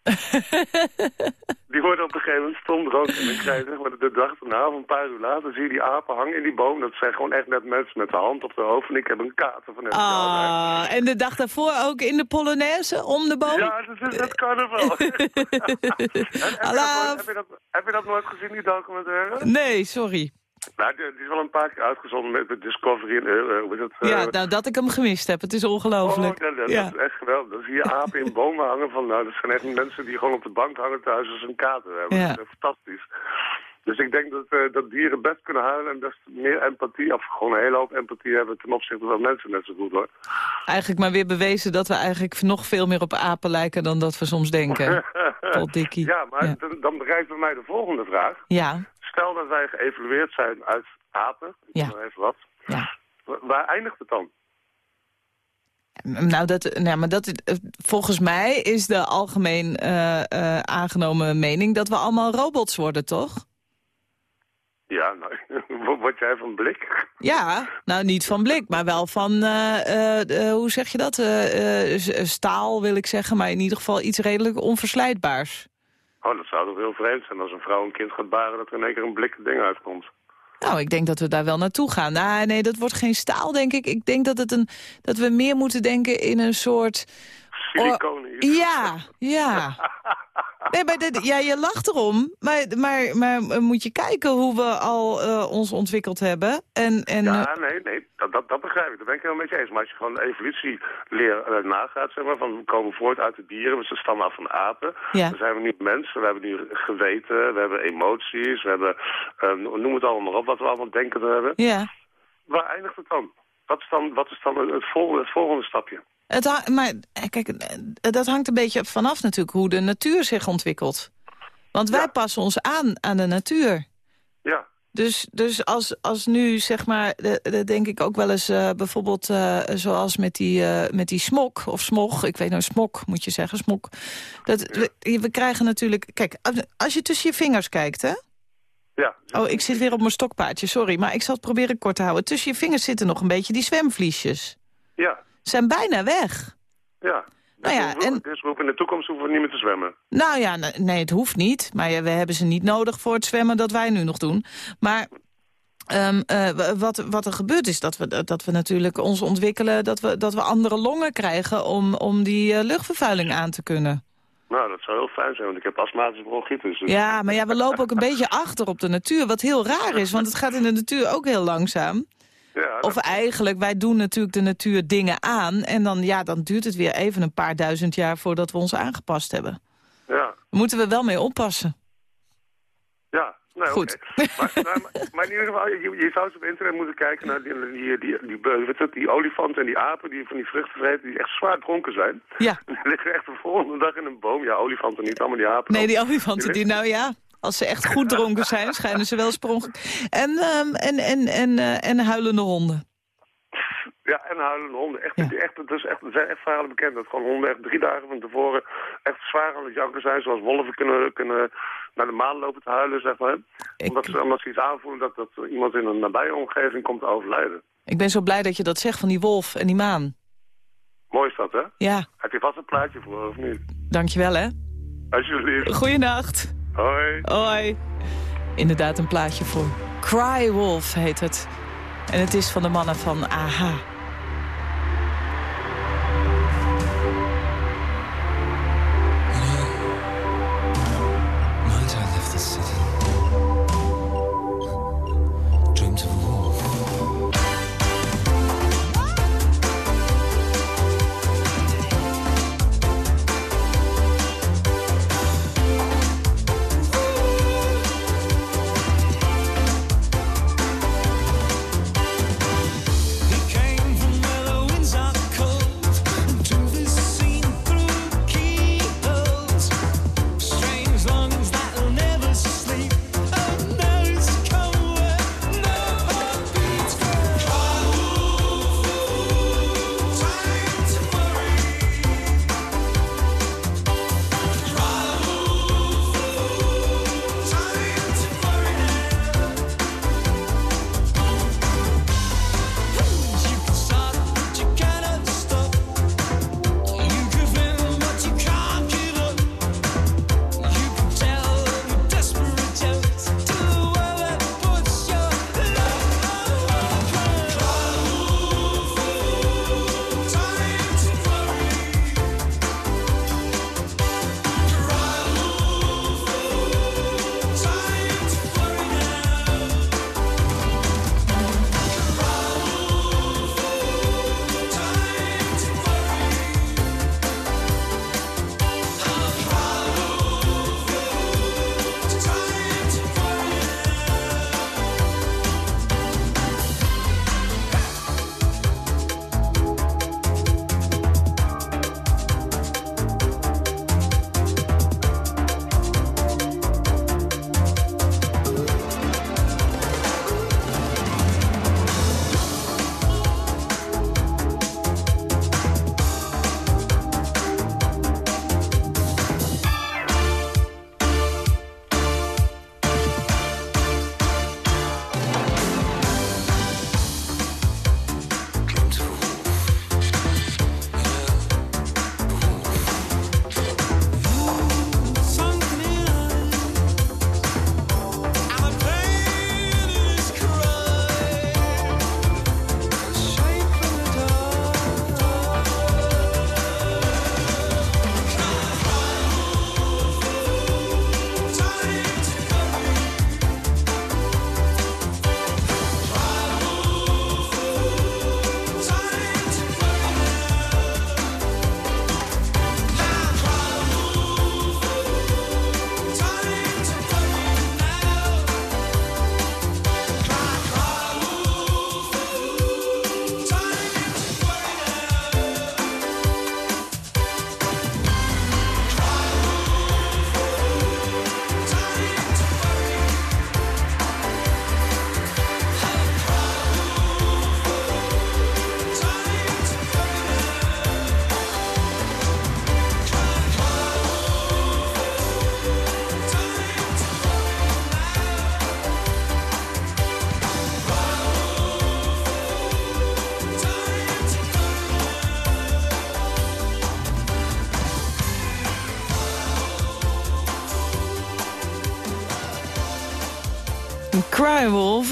die worden op een gegeven moment stom krijg je zeg maar, de dag erna, of een paar uur later, zie je die apen hangen in die boom. Dat zijn gewoon echt net mensen met de hand op de hoofd. En ik heb een kater van. Ah, en de dag daarvoor ook in de Polonaise om de boom? Ja, dat is het carnaval. Heb, je dat Hallo. nooit- heb, je dat, heb je dat nooit gezien, die documentaire? Nee, sorry. Nou, die, die is wel een paar keer uitgezonden met, met Discovery en... eh, hoe is het, eh, Ja, nou, dat ik hem gemist heb. Het is ongelooflijk. Oh, dat, dat, ja. dat is echt geweldig. Dan zie je apen in bomen hangen van, nou, dat zijn echt mensen die gewoon op de bank hangen thuis als een kater hebben. Ja. Dat is fantastisch. Dus ik denk dat, eh, dat dieren best kunnen huilen en best meer empathie, of gewoon een hele hoop empathie hebben ten opzichte van mensen net zo goed hoor. Eigenlijk maar weer bewezen dat we eigenlijk nog veel meer op apen lijken dan dat we soms denken. Potdikkie. ja, maar Ja. Dan, dan bereikt bij mij de volgende vraag. Ja, Stel dat wij geëvalueerd zijn uit apen, ik Ja. even wat. ja. Wa- Waar eindigt het dan? Nou, dat, nou, maar dat, eh, volgens mij is de algemeen eh, eh, aangenomen mening dat we allemaal robots worden, toch? Ja, nou, word jij van blik? Ja, nou niet van blik, maar wel van, hoe zeg je dat? Staal wil ik zeggen, maar in ieder geval iets redelijk onverslijtbaars. Oh, dat zou toch heel vreemd zijn als een vrouw een kind gaat baren dat er in één keer een blik ding uitkomt. Nou, ik denk dat we daar wel naartoe gaan. Nou, nee, dat wordt geen staal, denk ik. Ik denk dat, het een, dat we meer moeten denken in een soort... Siliconen. Ja, ja. Nee, maar dit- ja, je lacht erom. Maar, maar, maar moet je kijken hoe we al eh, ons ontwikkeld hebben. En, en, eh, Ja, nee, nee, dat, dat, dat begrijp ik. Dat ben ik helemaal met je eens. Maar als je gewoon de evolutieleer eh, nagaat, zeg maar, van we komen voort uit de dieren, we stammen af van apen. Ja. Dan zijn we nu mensen, we hebben nu geweten, we hebben emoties, we hebben, eh, noem het allemaal maar op, wat we allemaal denken te hebben. ja. Waar eindigt het dan? Wat is dan, wat is dan het, volgende, het volgende stapje? Het maar eh, kijk, eh, dat hangt een beetje vanaf natuurlijk hoe de natuur zich ontwikkelt. Want wij passen ons aan aan de natuur. Ja. Dus, dus als, als nu, zeg maar, de- de- denk ik ook wel eens eh, bijvoorbeeld zoals met die, met die smok, of smog, ik weet nou smok moet je zeggen, smok. Dat, we, we krijgen natuurlijk, kijk, als- als je tussen je vingers kijkt, hè? Ja. Oh, ik zit weer op mijn stokpaardje, sorry, maar ik zal het proberen kort te houden. Tussen je vingers zitten nog een beetje die zwemvliesjes. Ja. Zijn bijna weg. Ja. Nou ja, en- dus we hoeven in de toekomst hoeven we niet meer te zwemmen. Nou ja, ne- nee, het hoeft niet. Maar ja, we hebben ze niet nodig voor het zwemmen dat wij nu nog doen. Maar ehm, eh, wat, wat er gebeurt is dat we, dat we natuurlijk ons ontwikkelen... dat we, dat we andere longen krijgen om, om die eh, luchtvervuiling aan te kunnen. Nou, dat zou heel fijn zijn, want ik heb astmatische bronchitis. Dus Ja, maar ja, we lopen ook een beetje achter op de natuur. Wat heel raar is, want het gaat in de natuur ook heel langzaam. Ja, Of eigenlijk, wij doen natuurlijk de natuur dingen aan... en dan, ja, dan duurt het weer even een paar duizend jaar voordat we ons aangepast hebben. ja. Daar moeten we wel mee oppassen. Ja, nou, Goed. oké. Maar, maar, maar in ieder geval, je, je zou eens op internet moeten kijken naar die, die, die, die, olifanten en die apen die van die vruchten vreten, die echt zwaar dronken zijn. Ja. Die liggen echt de volgende dag in een boom. Ja, olifanten niet, allemaal die apen. Nee, die olifanten, die nou ja... Als ze echt goed dronken zijn, schijnen ze wel sprong. En, ehm, en, en, en, eh, en huilende honden. Ja, en huilende honden. Echt, echt, het is echt, er zijn echt verhalen bekend dat gewoon honden echt drie dagen van tevoren echt zwaar aan het janken zijn. Zoals wolven kunnen, kunnen naar de maan lopen te huilen, zeg maar. Omdat, ze, omdat ze iets aanvoelen dat, dat iemand in een nabije omgeving komt te overlijden. Ik ben zo blij dat je dat zegt van die wolf en die maan. Mooi is dat, hè? Ja. Heb je vast een plaatje voor, of niet? Dankjewel, hè. Alsjeblieft. Goeienacht. Hoi. Hoi. Inderdaad een plaatje voor. Cry Wolf heet het. En het is van de mannen van AHA.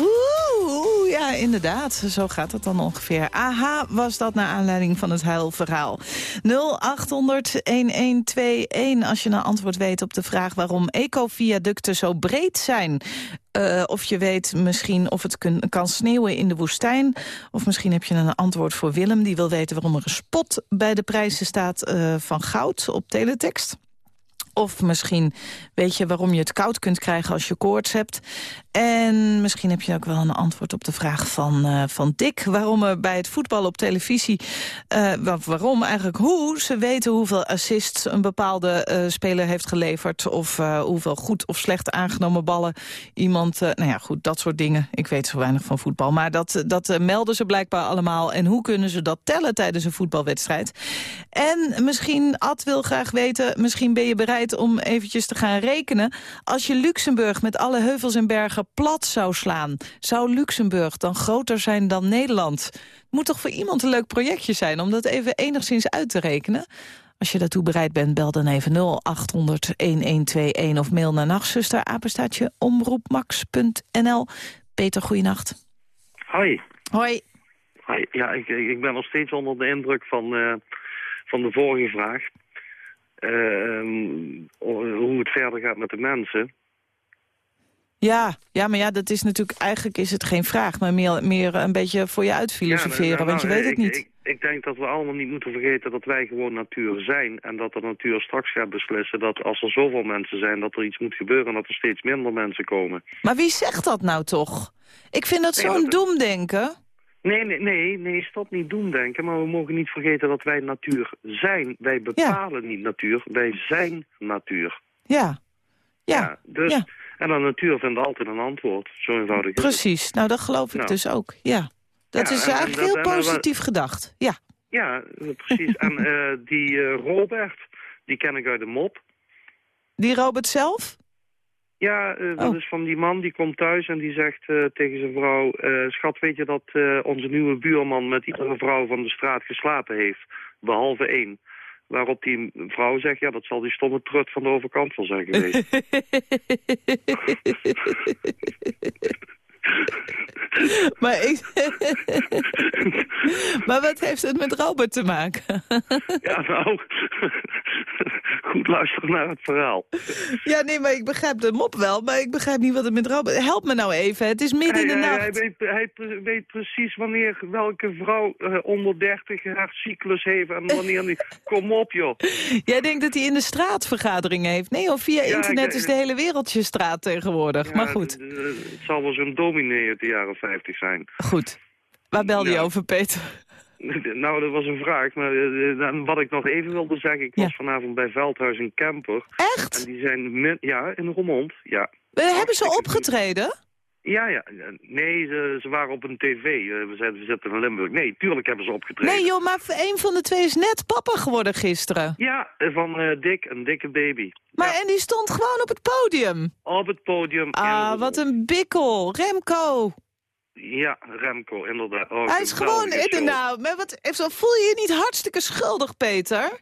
Oeh, ja, inderdaad. Zo gaat het dan ongeveer. Aha, was dat naar aanleiding van het huilverhaal. 0800-1121 als je een antwoord weet op de vraag... waarom ecoviaducten zo breed zijn. Eh, of je weet misschien of het kan sneeuwen in de woestijn. Of misschien heb je een antwoord voor Willem. Die wil weten waarom er een spot bij de prijzen staat eh, van goud op teletext. Of misschien weet je waarom je het koud kunt krijgen als je koorts hebt. En misschien heb je ook wel een antwoord op de vraag van, eh, van Dick... waarom er bij het voetbal op televisie... eh, wa- waarom eigenlijk hoe ze weten hoeveel assists een bepaalde eh, speler heeft geleverd... of hoeveel goed of slecht aangenomen ballen iemand... nou ja, goed, dat soort dingen. Ik weet zo weinig van voetbal. Maar dat, dat melden ze blijkbaar allemaal. En hoe kunnen ze dat tellen tijdens een voetbalwedstrijd? En misschien, Ad wil graag weten... misschien ben je bereid om eventjes te gaan rekenen... als je Luxemburg met alle heuvels en bergen plat zou slaan... zou Luxemburg dan groter zijn dan Nederland? Moet toch voor iemand een leuk projectje zijn... om dat even enigszins uit te rekenen? Als je daartoe bereid bent, bel dan even 0800-1121... of mail naar nachtzuster, apenstaatje, omroepmax.nl. Peter, goeienacht. Hoi. Hoi. Hoi. Ja, ik, ik ben nog steeds onder de indruk van, eh, van de vorige vraag. Ehm, hoe het verder gaat met de mensen. Ja, ja, maar ja, dat is natuurlijk... Eigenlijk is het geen vraag, maar meer, meer een beetje voor je uitfilosoferen. Ja, nou, want je nou, weet het ik- niet. Ik, ik denk dat we allemaal niet moeten vergeten dat wij gewoon natuur zijn. En dat de natuur straks gaat beslissen dat als er zoveel mensen zijn... dat er iets moet gebeuren en dat er steeds minder mensen komen. Maar wie zegt dat nou toch? Ik vind dat zo'n doemdenken. Nee, nee, nee, nee, stop niet doemdenken. Maar we mogen niet vergeten dat wij natuur zijn. Wij bepalen niet natuur, wij zijn natuur. Ja. Ja, dus, ja. En de natuur vindt altijd een antwoord. Zo eenvoudig precies. Nou, dat geloof ik Nou. dus ook. Ja. Dat Ja, is en- en eigenlijk dat- heel en positief gedacht. Ja. Ja, precies. en eh, die eh, Robert, die ken ik uit de mop. Die Robert zelf? Ja, eh, dat Oh. is van die man die komt thuis en die zegt tegen zijn vrouw... schat, weet je dat onze nieuwe buurman met iedere vrouw van de straat geslapen heeft? Behalve één. Waarop die vrouw zegt, ja, dat zal die stomme trut van de overkant wel zijn geweest. maar, ik... maar wat heeft het met Robert te maken? ja, nou, goed luisteren naar het verhaal. ja, nee, maar ik begrijp de mop wel, maar ik begrijp niet wat het met Robert... Help me nou even, het is midden in de nacht. Hij weet, hij weet precies wanneer welke vrouw eh, onder 30 haar cyclus heeft en wanneer die... Kom op, joh. Jij denkt dat hij in de straat vergaderingen heeft? Nee, of via Ja, internet ik- is de hele wereldje straat tegenwoordig. maar goed, eh, het zal wel zo'n dominee uit de jaren 50 zijn. goed. Waar belde je over, Peter? Nou, dat was een vraag. Maar eh, dan wat ik nog even wilde zeggen... ik was vanavond bij Veldhuis in Camper. Echt? En die zijn... min- ja, in Roermond. Ja. Eh, hebben ze opgetreden? Ja, ja. Nee, ze, ze waren op een tv. Eh, We, we zitten in Limburg. Nee, tuurlijk hebben ze opgetreden. Nee joh, maar een van de twee is net papa geworden gisteren. Ja, eh, van eh, Dick, een dikke baby. Maar en die stond gewoon op het podium. Op het podium. Ah, wat een bikkel. Remco. Ja, Remco, inderdaad. Oh, Hij is gewoon... geweldige in de show. nou, maar wat, voel je je niet hartstikke schuldig, Peter?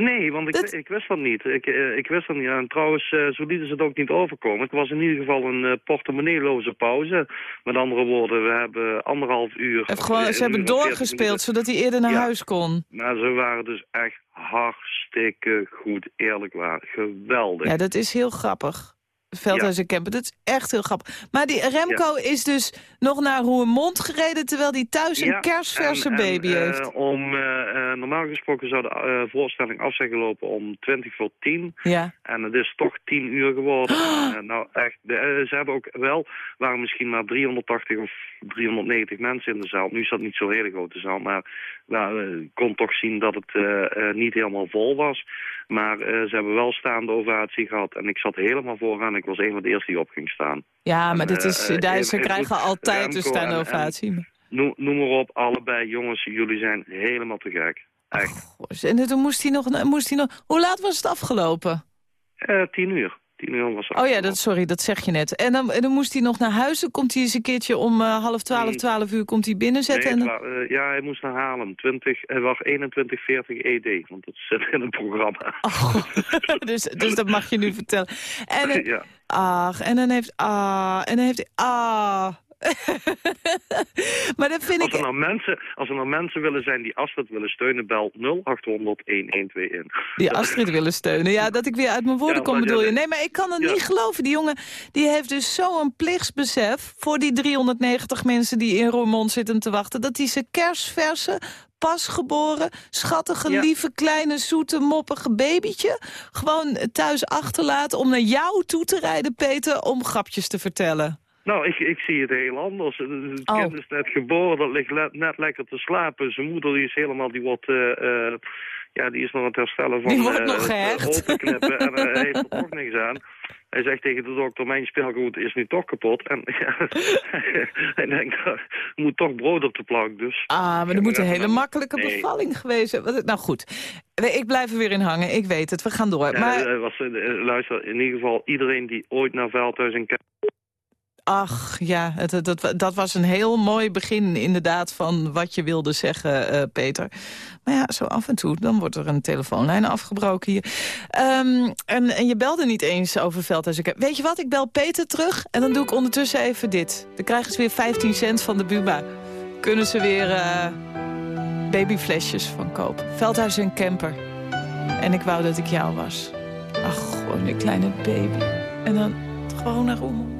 Nee, want ik, ik wist dat niet. Ik, eh, ik wist dat niet. En trouwens, eh, zo lieten ze het ook niet overkomen. Het was in ieder geval een eh, portemonneeloze pauze. Met andere woorden, we hebben anderhalf uur... Even gewoon, ze hebben een uur en 40 doorgespeeld, zodat hij eerder naar Ja. huis kon. Maar ze waren dus echt hartstikke goed, eerlijk waar. Geweldig. Ja, dat is heel grappig. Veldhuis en Kempen, dat is echt heel grappig. Maar die Remco is dus nog naar Roermond gereden... terwijl hij thuis een kerstverse en- baby en, eh, heeft. om, eh, eh, normaal gesproken zou de voorstelling af zijn gelopen om 20 voor 10. Ja. En het is toch 10 uur geworden. Nou, echt, de, ze hebben ook wel, waren misschien maar 380 of 390 mensen in de zaal. Nu is dat niet zo'n hele grote zaal, maar nou, ik kon toch zien dat het niet helemaal vol was. Maar eh, ze hebben wel staande ovatie gehad. En ik zat helemaal vooraan. Ik was een van de eerste die op ging staan. Ja, maar En, dit eh, is, eh, daar, even- ze krijgen altijd een staande en- en ovatie. Noem, noem maar op, allebei jongens, jullie zijn helemaal te gek. Echt. En toen moest hij nog, moest hij nog... Hoe laat was het afgelopen? Eh, tien uur. Was het. Oh ja, dat, sorry, dat zeg je net. En dan, en dan moest hij nog naar huis. Dan komt hij eens een keertje om eh, half twaalf, twaalf uur komt hij binnenzetten. Nee, en het dan- wa- eh, ja, hij moest naar Haarlem. 20, hij was 2140 ED, want dat zit in een programma. dus, dus dat mag je nu vertellen. En, ja. ach, en dan heeft... Ah, en dan heeft hij... Ah. maar dat vind Als ik... er, nou mensen, als er nou mensen willen zijn die Astrid willen steunen, bel 0800 112 in. Die Astrid willen steunen. Ja, dat ik weer uit mijn woorden Ja, kom bedoel je. Nee, maar ik kan het ja. niet geloven. Die jongen die heeft dus zo'n plichtsbesef... voor die 390 mensen die in Roermond zitten te wachten... dat hij zijn kerstverse, pasgeboren, schattige, Ja. lieve, kleine, zoete, moppige babytje... gewoon thuis achterlaat om naar jou toe te rijden, Peter... om grapjes te vertellen. Nou, ik, ik zie het heel anders. Het Oh. kind is net geboren, dat ligt net lekker te slapen. Zijn moeder die is helemaal, die wordt, eh, eh, ja, die is nog aan het herstellen van Die wordt nog eh, gehecht. en hij heeft er toch niks aan. Hij zegt tegen de dokter, mijn speelgoed is nu toch kapot. En ja, hij denkt, er moet toch brood op de plank, dus... Ah, maar er moet een hele makkelijke Nee. bevalling geweest zijn. Nou goed, ik blijf er weer in hangen. Ik weet het, we gaan door. Maar was, luister, in ieder geval iedereen die ooit naar Veldhuis en ach ja, het, het- dat was een heel mooi begin inderdaad van wat je wilde zeggen, eh, Peter. Maar ja, zo af en toe, dan wordt er een telefoonlijn afgebroken hier. Ehm, en, en je belde niet eens over Veldhuis. Weet je wat, ik bel Peter terug en dan doe ik ondertussen even dit. Dan krijgen ze weer 15 cent van de Buma. Kunnen ze weer eh, babyflesjes van kopen. Veldhuis en Camper. En ik wou dat ik jou was. Ach, gewoon een kleine baby. En dan gewoon naar Roermond.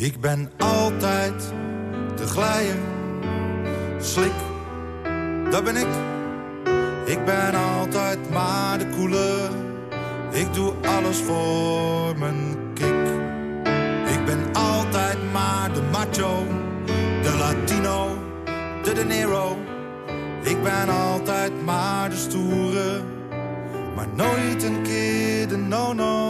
Ik ben altijd de glijer, slik, dat ben ik. Ik ben altijd maar de koele, ik doe alles voor mijn kick. Ik ben altijd maar de macho, de Latino, de De Niro. Ik ben altijd maar de stoere, maar nooit een keer de no-no.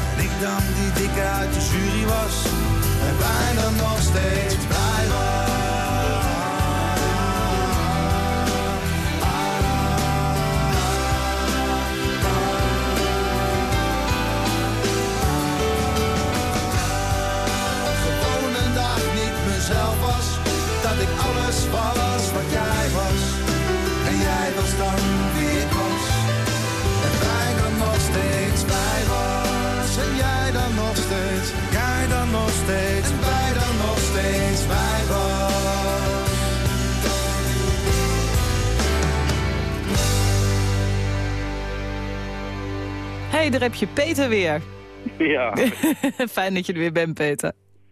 Dan die dikke uit de jury was. En wij dan nog steeds blij was. Gewoon een dag niet mezelf was. Dat ik alles was wat jij was. En jij was dan hey, daar heb je Peter weer. Ja, Fijn dat je er weer bent, Peter.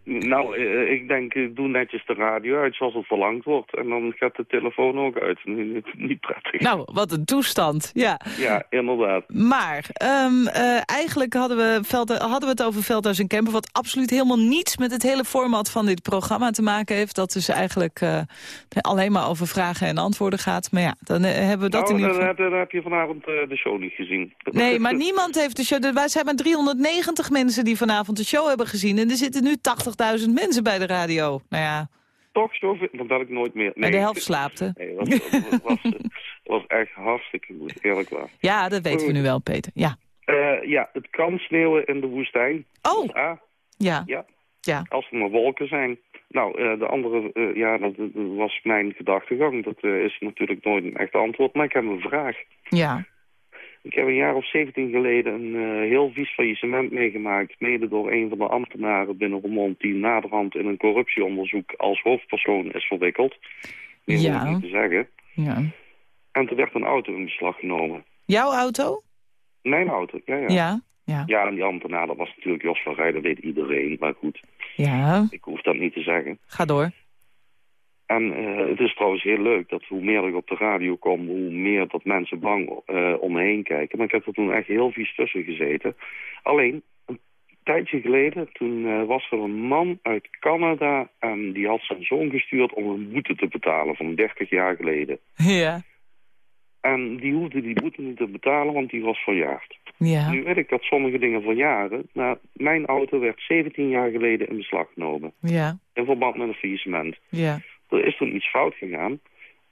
Nou, eh, ik denk, ik doe netjes de radio uit zoals het verlangd wordt. En dan gaat de telefoon ook uit. Niet, niet prettig. Nou, wat een toestand, ja. Ja, inderdaad. Maar ehm, eh, eigenlijk hadden we, hadden we het over Veldhuis en Kempen... wat absoluut helemaal niets met het hele format van dit programma te maken heeft. Dat dus eigenlijk eh, alleen maar over vragen en antwoorden gaat. Maar ja, dan eh, hebben we dat nou, in ieder dan, geval... heb, dan heb je vanavond eh, de show niet gezien. Nee, maar niemand heeft de show... Wij zijn maar 390 mensen die vanavond de show hebben gezien. En er zitten nu 80.000 mensen bij de radio. Nou ja, Toch zoveel, want dat had ik nooit meer. en de helft slaapt, hè? Nee, dat was, was, was echt hartstikke goed, eerlijk waar. Ja, dat weten we nu wel, Peter. Ja. Eh, ja, het kan sneeuwen in de woestijn. Oh. Ja. Ja. Ja. Als er maar wolken zijn. Nou, eh, de andere, eh, ja, dat, was mijn gedachtegang. Dat is natuurlijk nooit een echt antwoord, maar ik heb een vraag. Ja. Ik heb een jaar of 17 geleden een eh, heel vies faillissement meegemaakt. Mede door een van de ambtenaren binnen Roermond die naderhand in een corruptieonderzoek als hoofdpersoon is verwikkeld. Meer hoef ik Ja. niet te zeggen. ja. En toen werd een auto in beslag genomen. Jouw auto? Mijn auto, ja, ja. Ja. Ja. Ja, en die ambtenaar, dat was natuurlijk Jos van Rij, dat weet iedereen. Maar goed, Ja. ik hoef dat niet te zeggen. Ga door. En eh, het is trouwens heel leuk dat hoe meer ik op de radio kom, hoe meer dat mensen bang eh, om me heen kijken. Maar ik heb er toen echt heel vies tussen gezeten. Alleen, een tijdje geleden, toen eh, was er een man uit Canada en die had zijn zoon gestuurd om een boete te betalen van 30 jaar geleden. Ja. En die hoefde die boete niet te betalen, want die was verjaard. Ja. Nu weet ik dat sommige dingen verjaren, maar mijn auto werd 17 jaar geleden in beslag genomen. Ja. In verband met een faillissement. Ja. Er is toen iets fout gegaan.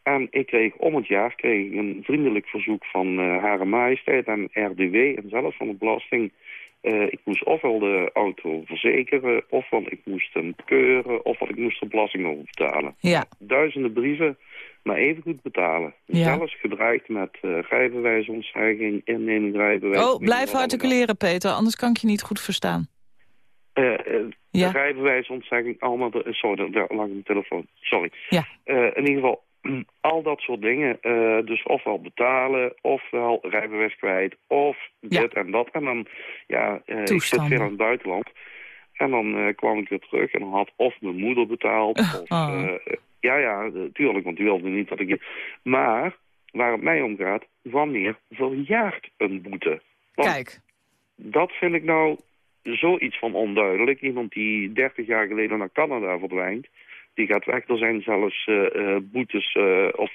En ik kreeg om het jaar kreeg ik een vriendelijk verzoek van eh Hare Majesteit en RDW en zelfs van de belasting. Eh, ik moest ofwel de auto verzekeren, ofwel ik moest hem keuren, ofwel ik moest er belasting over betalen. Ja. Duizenden brieven, maar even goed betalen. Ja. Zelfs gedreigd met eh rijbewijsontzegging, inneming rijbewijs. Oh, blijf articuleren, Peter, anders kan ik je niet goed verstaan. Eh, eh, Ja. Rijbewijsontzegging, allemaal... De, sorry, daar lag telefoon. Sorry. Ja. Eh, in ieder geval, al dat soort dingen. eh, dus ofwel betalen, ofwel rijbewijs kwijt, of dit en dat. En dan, ja, eh, ik zit veel in het buitenland. En dan eh, kwam ik weer terug en dan had of mijn moeder betaald. Of, Oh. eh, ja, ja, eh, tuurlijk, want die wilde niet dat ik... Maar, waar het mij om gaat, wanneer verjaart een boete? Want Kijk. dat vind ik nou zoiets van onduidelijk. Iemand die 30 jaar geleden naar Canada verdwijnt, die gaat weg. Er zijn zelfs eh, eh, boetes eh, of,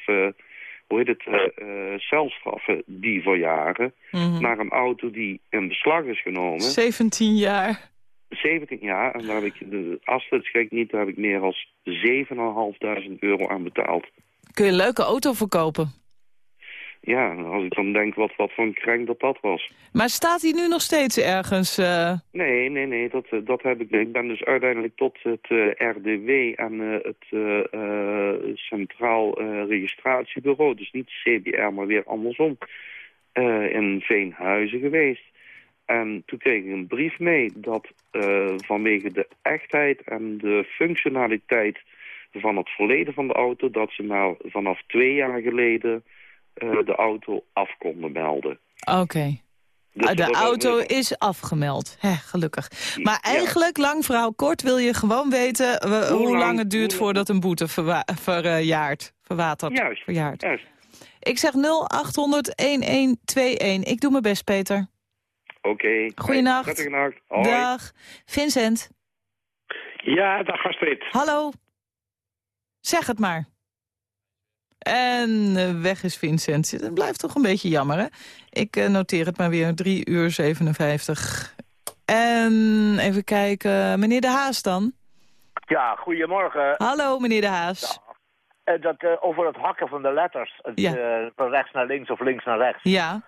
hoe heet het, eh, celstraffen die verjaren. Mhm. Naar een auto die in beslag is genomen. 17 jaar. 17 jaar. En daar heb ik, de, als het schrik niet, daar heb ik meer dan 7.500 euro aan betaald. Kun je een leuke auto verkopen. Ja, als ik dan denk wat, wat voor een krenk dat dat was. Maar staat hij nu nog steeds ergens? eh, Nee, nee, nee, dat, eh, dat heb ik. Ik ben dus uiteindelijk tot het eh, RDW en het Centraal Registratiebureau, dus niet CBR, maar weer andersom, in Veenhuizen geweest. En toen kreeg ik een brief mee dat vanwege de echtheid en de functionaliteit van het verleden van de auto, dat ze nou vanaf twee jaar geleden eh, de auto af konden melden. Oké. Dus Ah, de auto is afgemeld. Hè, gelukkig. Maar eigenlijk, lang verhaal kort, wil je gewoon weten eh, hoe, lang, lang- het duurt voordat een boete verwa- verjaart. Verwaterd. Juist, Verjaard. juist. Ik zeg 0800 1121. Ik doe mijn best, Peter. Oké. Goeienacht. Prettige nacht. Hoi. Dag. Vincent. Ja, dag Astrid. Hallo. Zeg het maar. En eh, weg is Vincent. Het blijft toch een beetje jammer, hè? Ik eh, noteer het maar weer. 3 uur 57. En even kijken. Meneer De Haas dan? Ja, goedemorgen. Hallo, meneer De Haas. Eh, dat, over het hakken van de letters. Het, Ja. van rechts naar links of links naar rechts. Ja.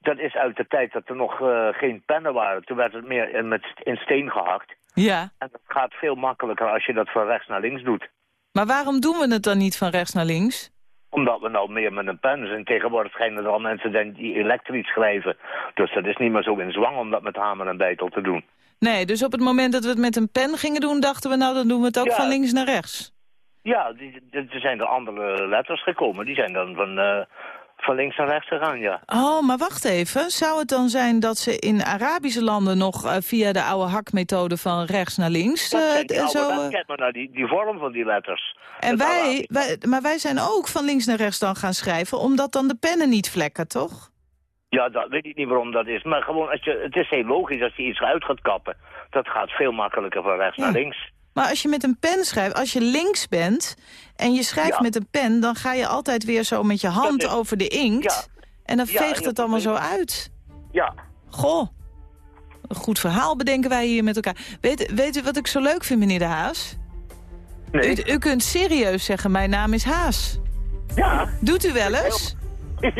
Dat is uit de tijd dat er nog geen pennen waren. Toen werd het meer in, met, in steen gehakt. Ja. En dat gaat veel makkelijker als je dat van rechts naar links doet. Maar waarom doen we het dan niet van rechts naar links? Omdat we nou meer met een pen zijn. Tegenwoordig schijnen er al mensen die elektrisch schrijven. Dus dat is niet meer zo in zwang om dat met hamer en beitel te doen. Nee, dus op het moment dat we het met een pen gingen doen... dachten we, nou, dan doen we het ook Ja. van links naar rechts. Ja, die, die- er zijn er andere letters gekomen. Die zijn dan van, eh, Van links naar rechts te gaan, ja. Oh, maar wacht even. Zou het dan zijn dat ze in Arabische landen nog eh, via de oude hakmethode van rechts naar links Dat eh, zijn die d- oude, zo... maar naar die, die vorm van die letters. En wij, maar wij zijn ook van links naar rechts dan gaan schrijven, omdat dan de pennen niet vlekken, toch? Ja, dat weet ik niet waarom dat is. Maar gewoon, als je, het is heel logisch als je iets uit gaat kappen. Dat gaat veel makkelijker van rechts naar links. Maar als je met een pen schrijft, als je links bent en je schrijft Ja. met een pen... dan ga je altijd weer zo met je hand is- over de inkt. En dan veegt het allemaal zo uit. Ja. Goh, een goed verhaal bedenken wij hier met elkaar. Weet, weet u wat ik zo leuk vind, meneer De Haas? Nee. U, u kunt serieus zeggen, mijn naam is Haas. Ja. Doet u wel eens? Ja,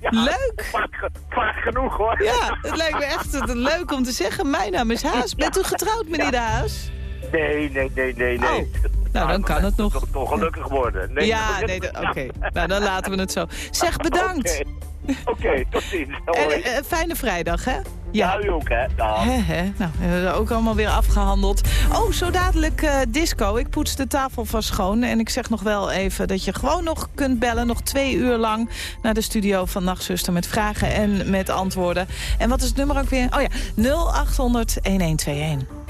ja. Leuk. Vaak, ge- vaak genoeg, hoor. Ja, het lijkt me echt leuk om te zeggen, mijn naam is Haas. Bent u getrouwd, meneer De Haas? Nee, nee, nee, nee, nee. Nou, dan kan het nog. Toch, toch gelukkig worden. Nee, ja, nee, oké. Nou, dan laten we het zo. Zeg, bedankt. Oké, tot ziens. En eh, fijne vrijdag, hè? Ja, u ook, hè. Hè. Nou, we ook allemaal weer afgehandeld. Oh, zo dadelijk eh, disco. Ik poets de tafel van schoon. En ik zeg nog wel even dat je gewoon nog kunt bellen... nog twee uur lang naar de studio van Nachtzuster... met vragen en met antwoorden. En wat is het nummer ook weer? Oh ja, 0800-1121.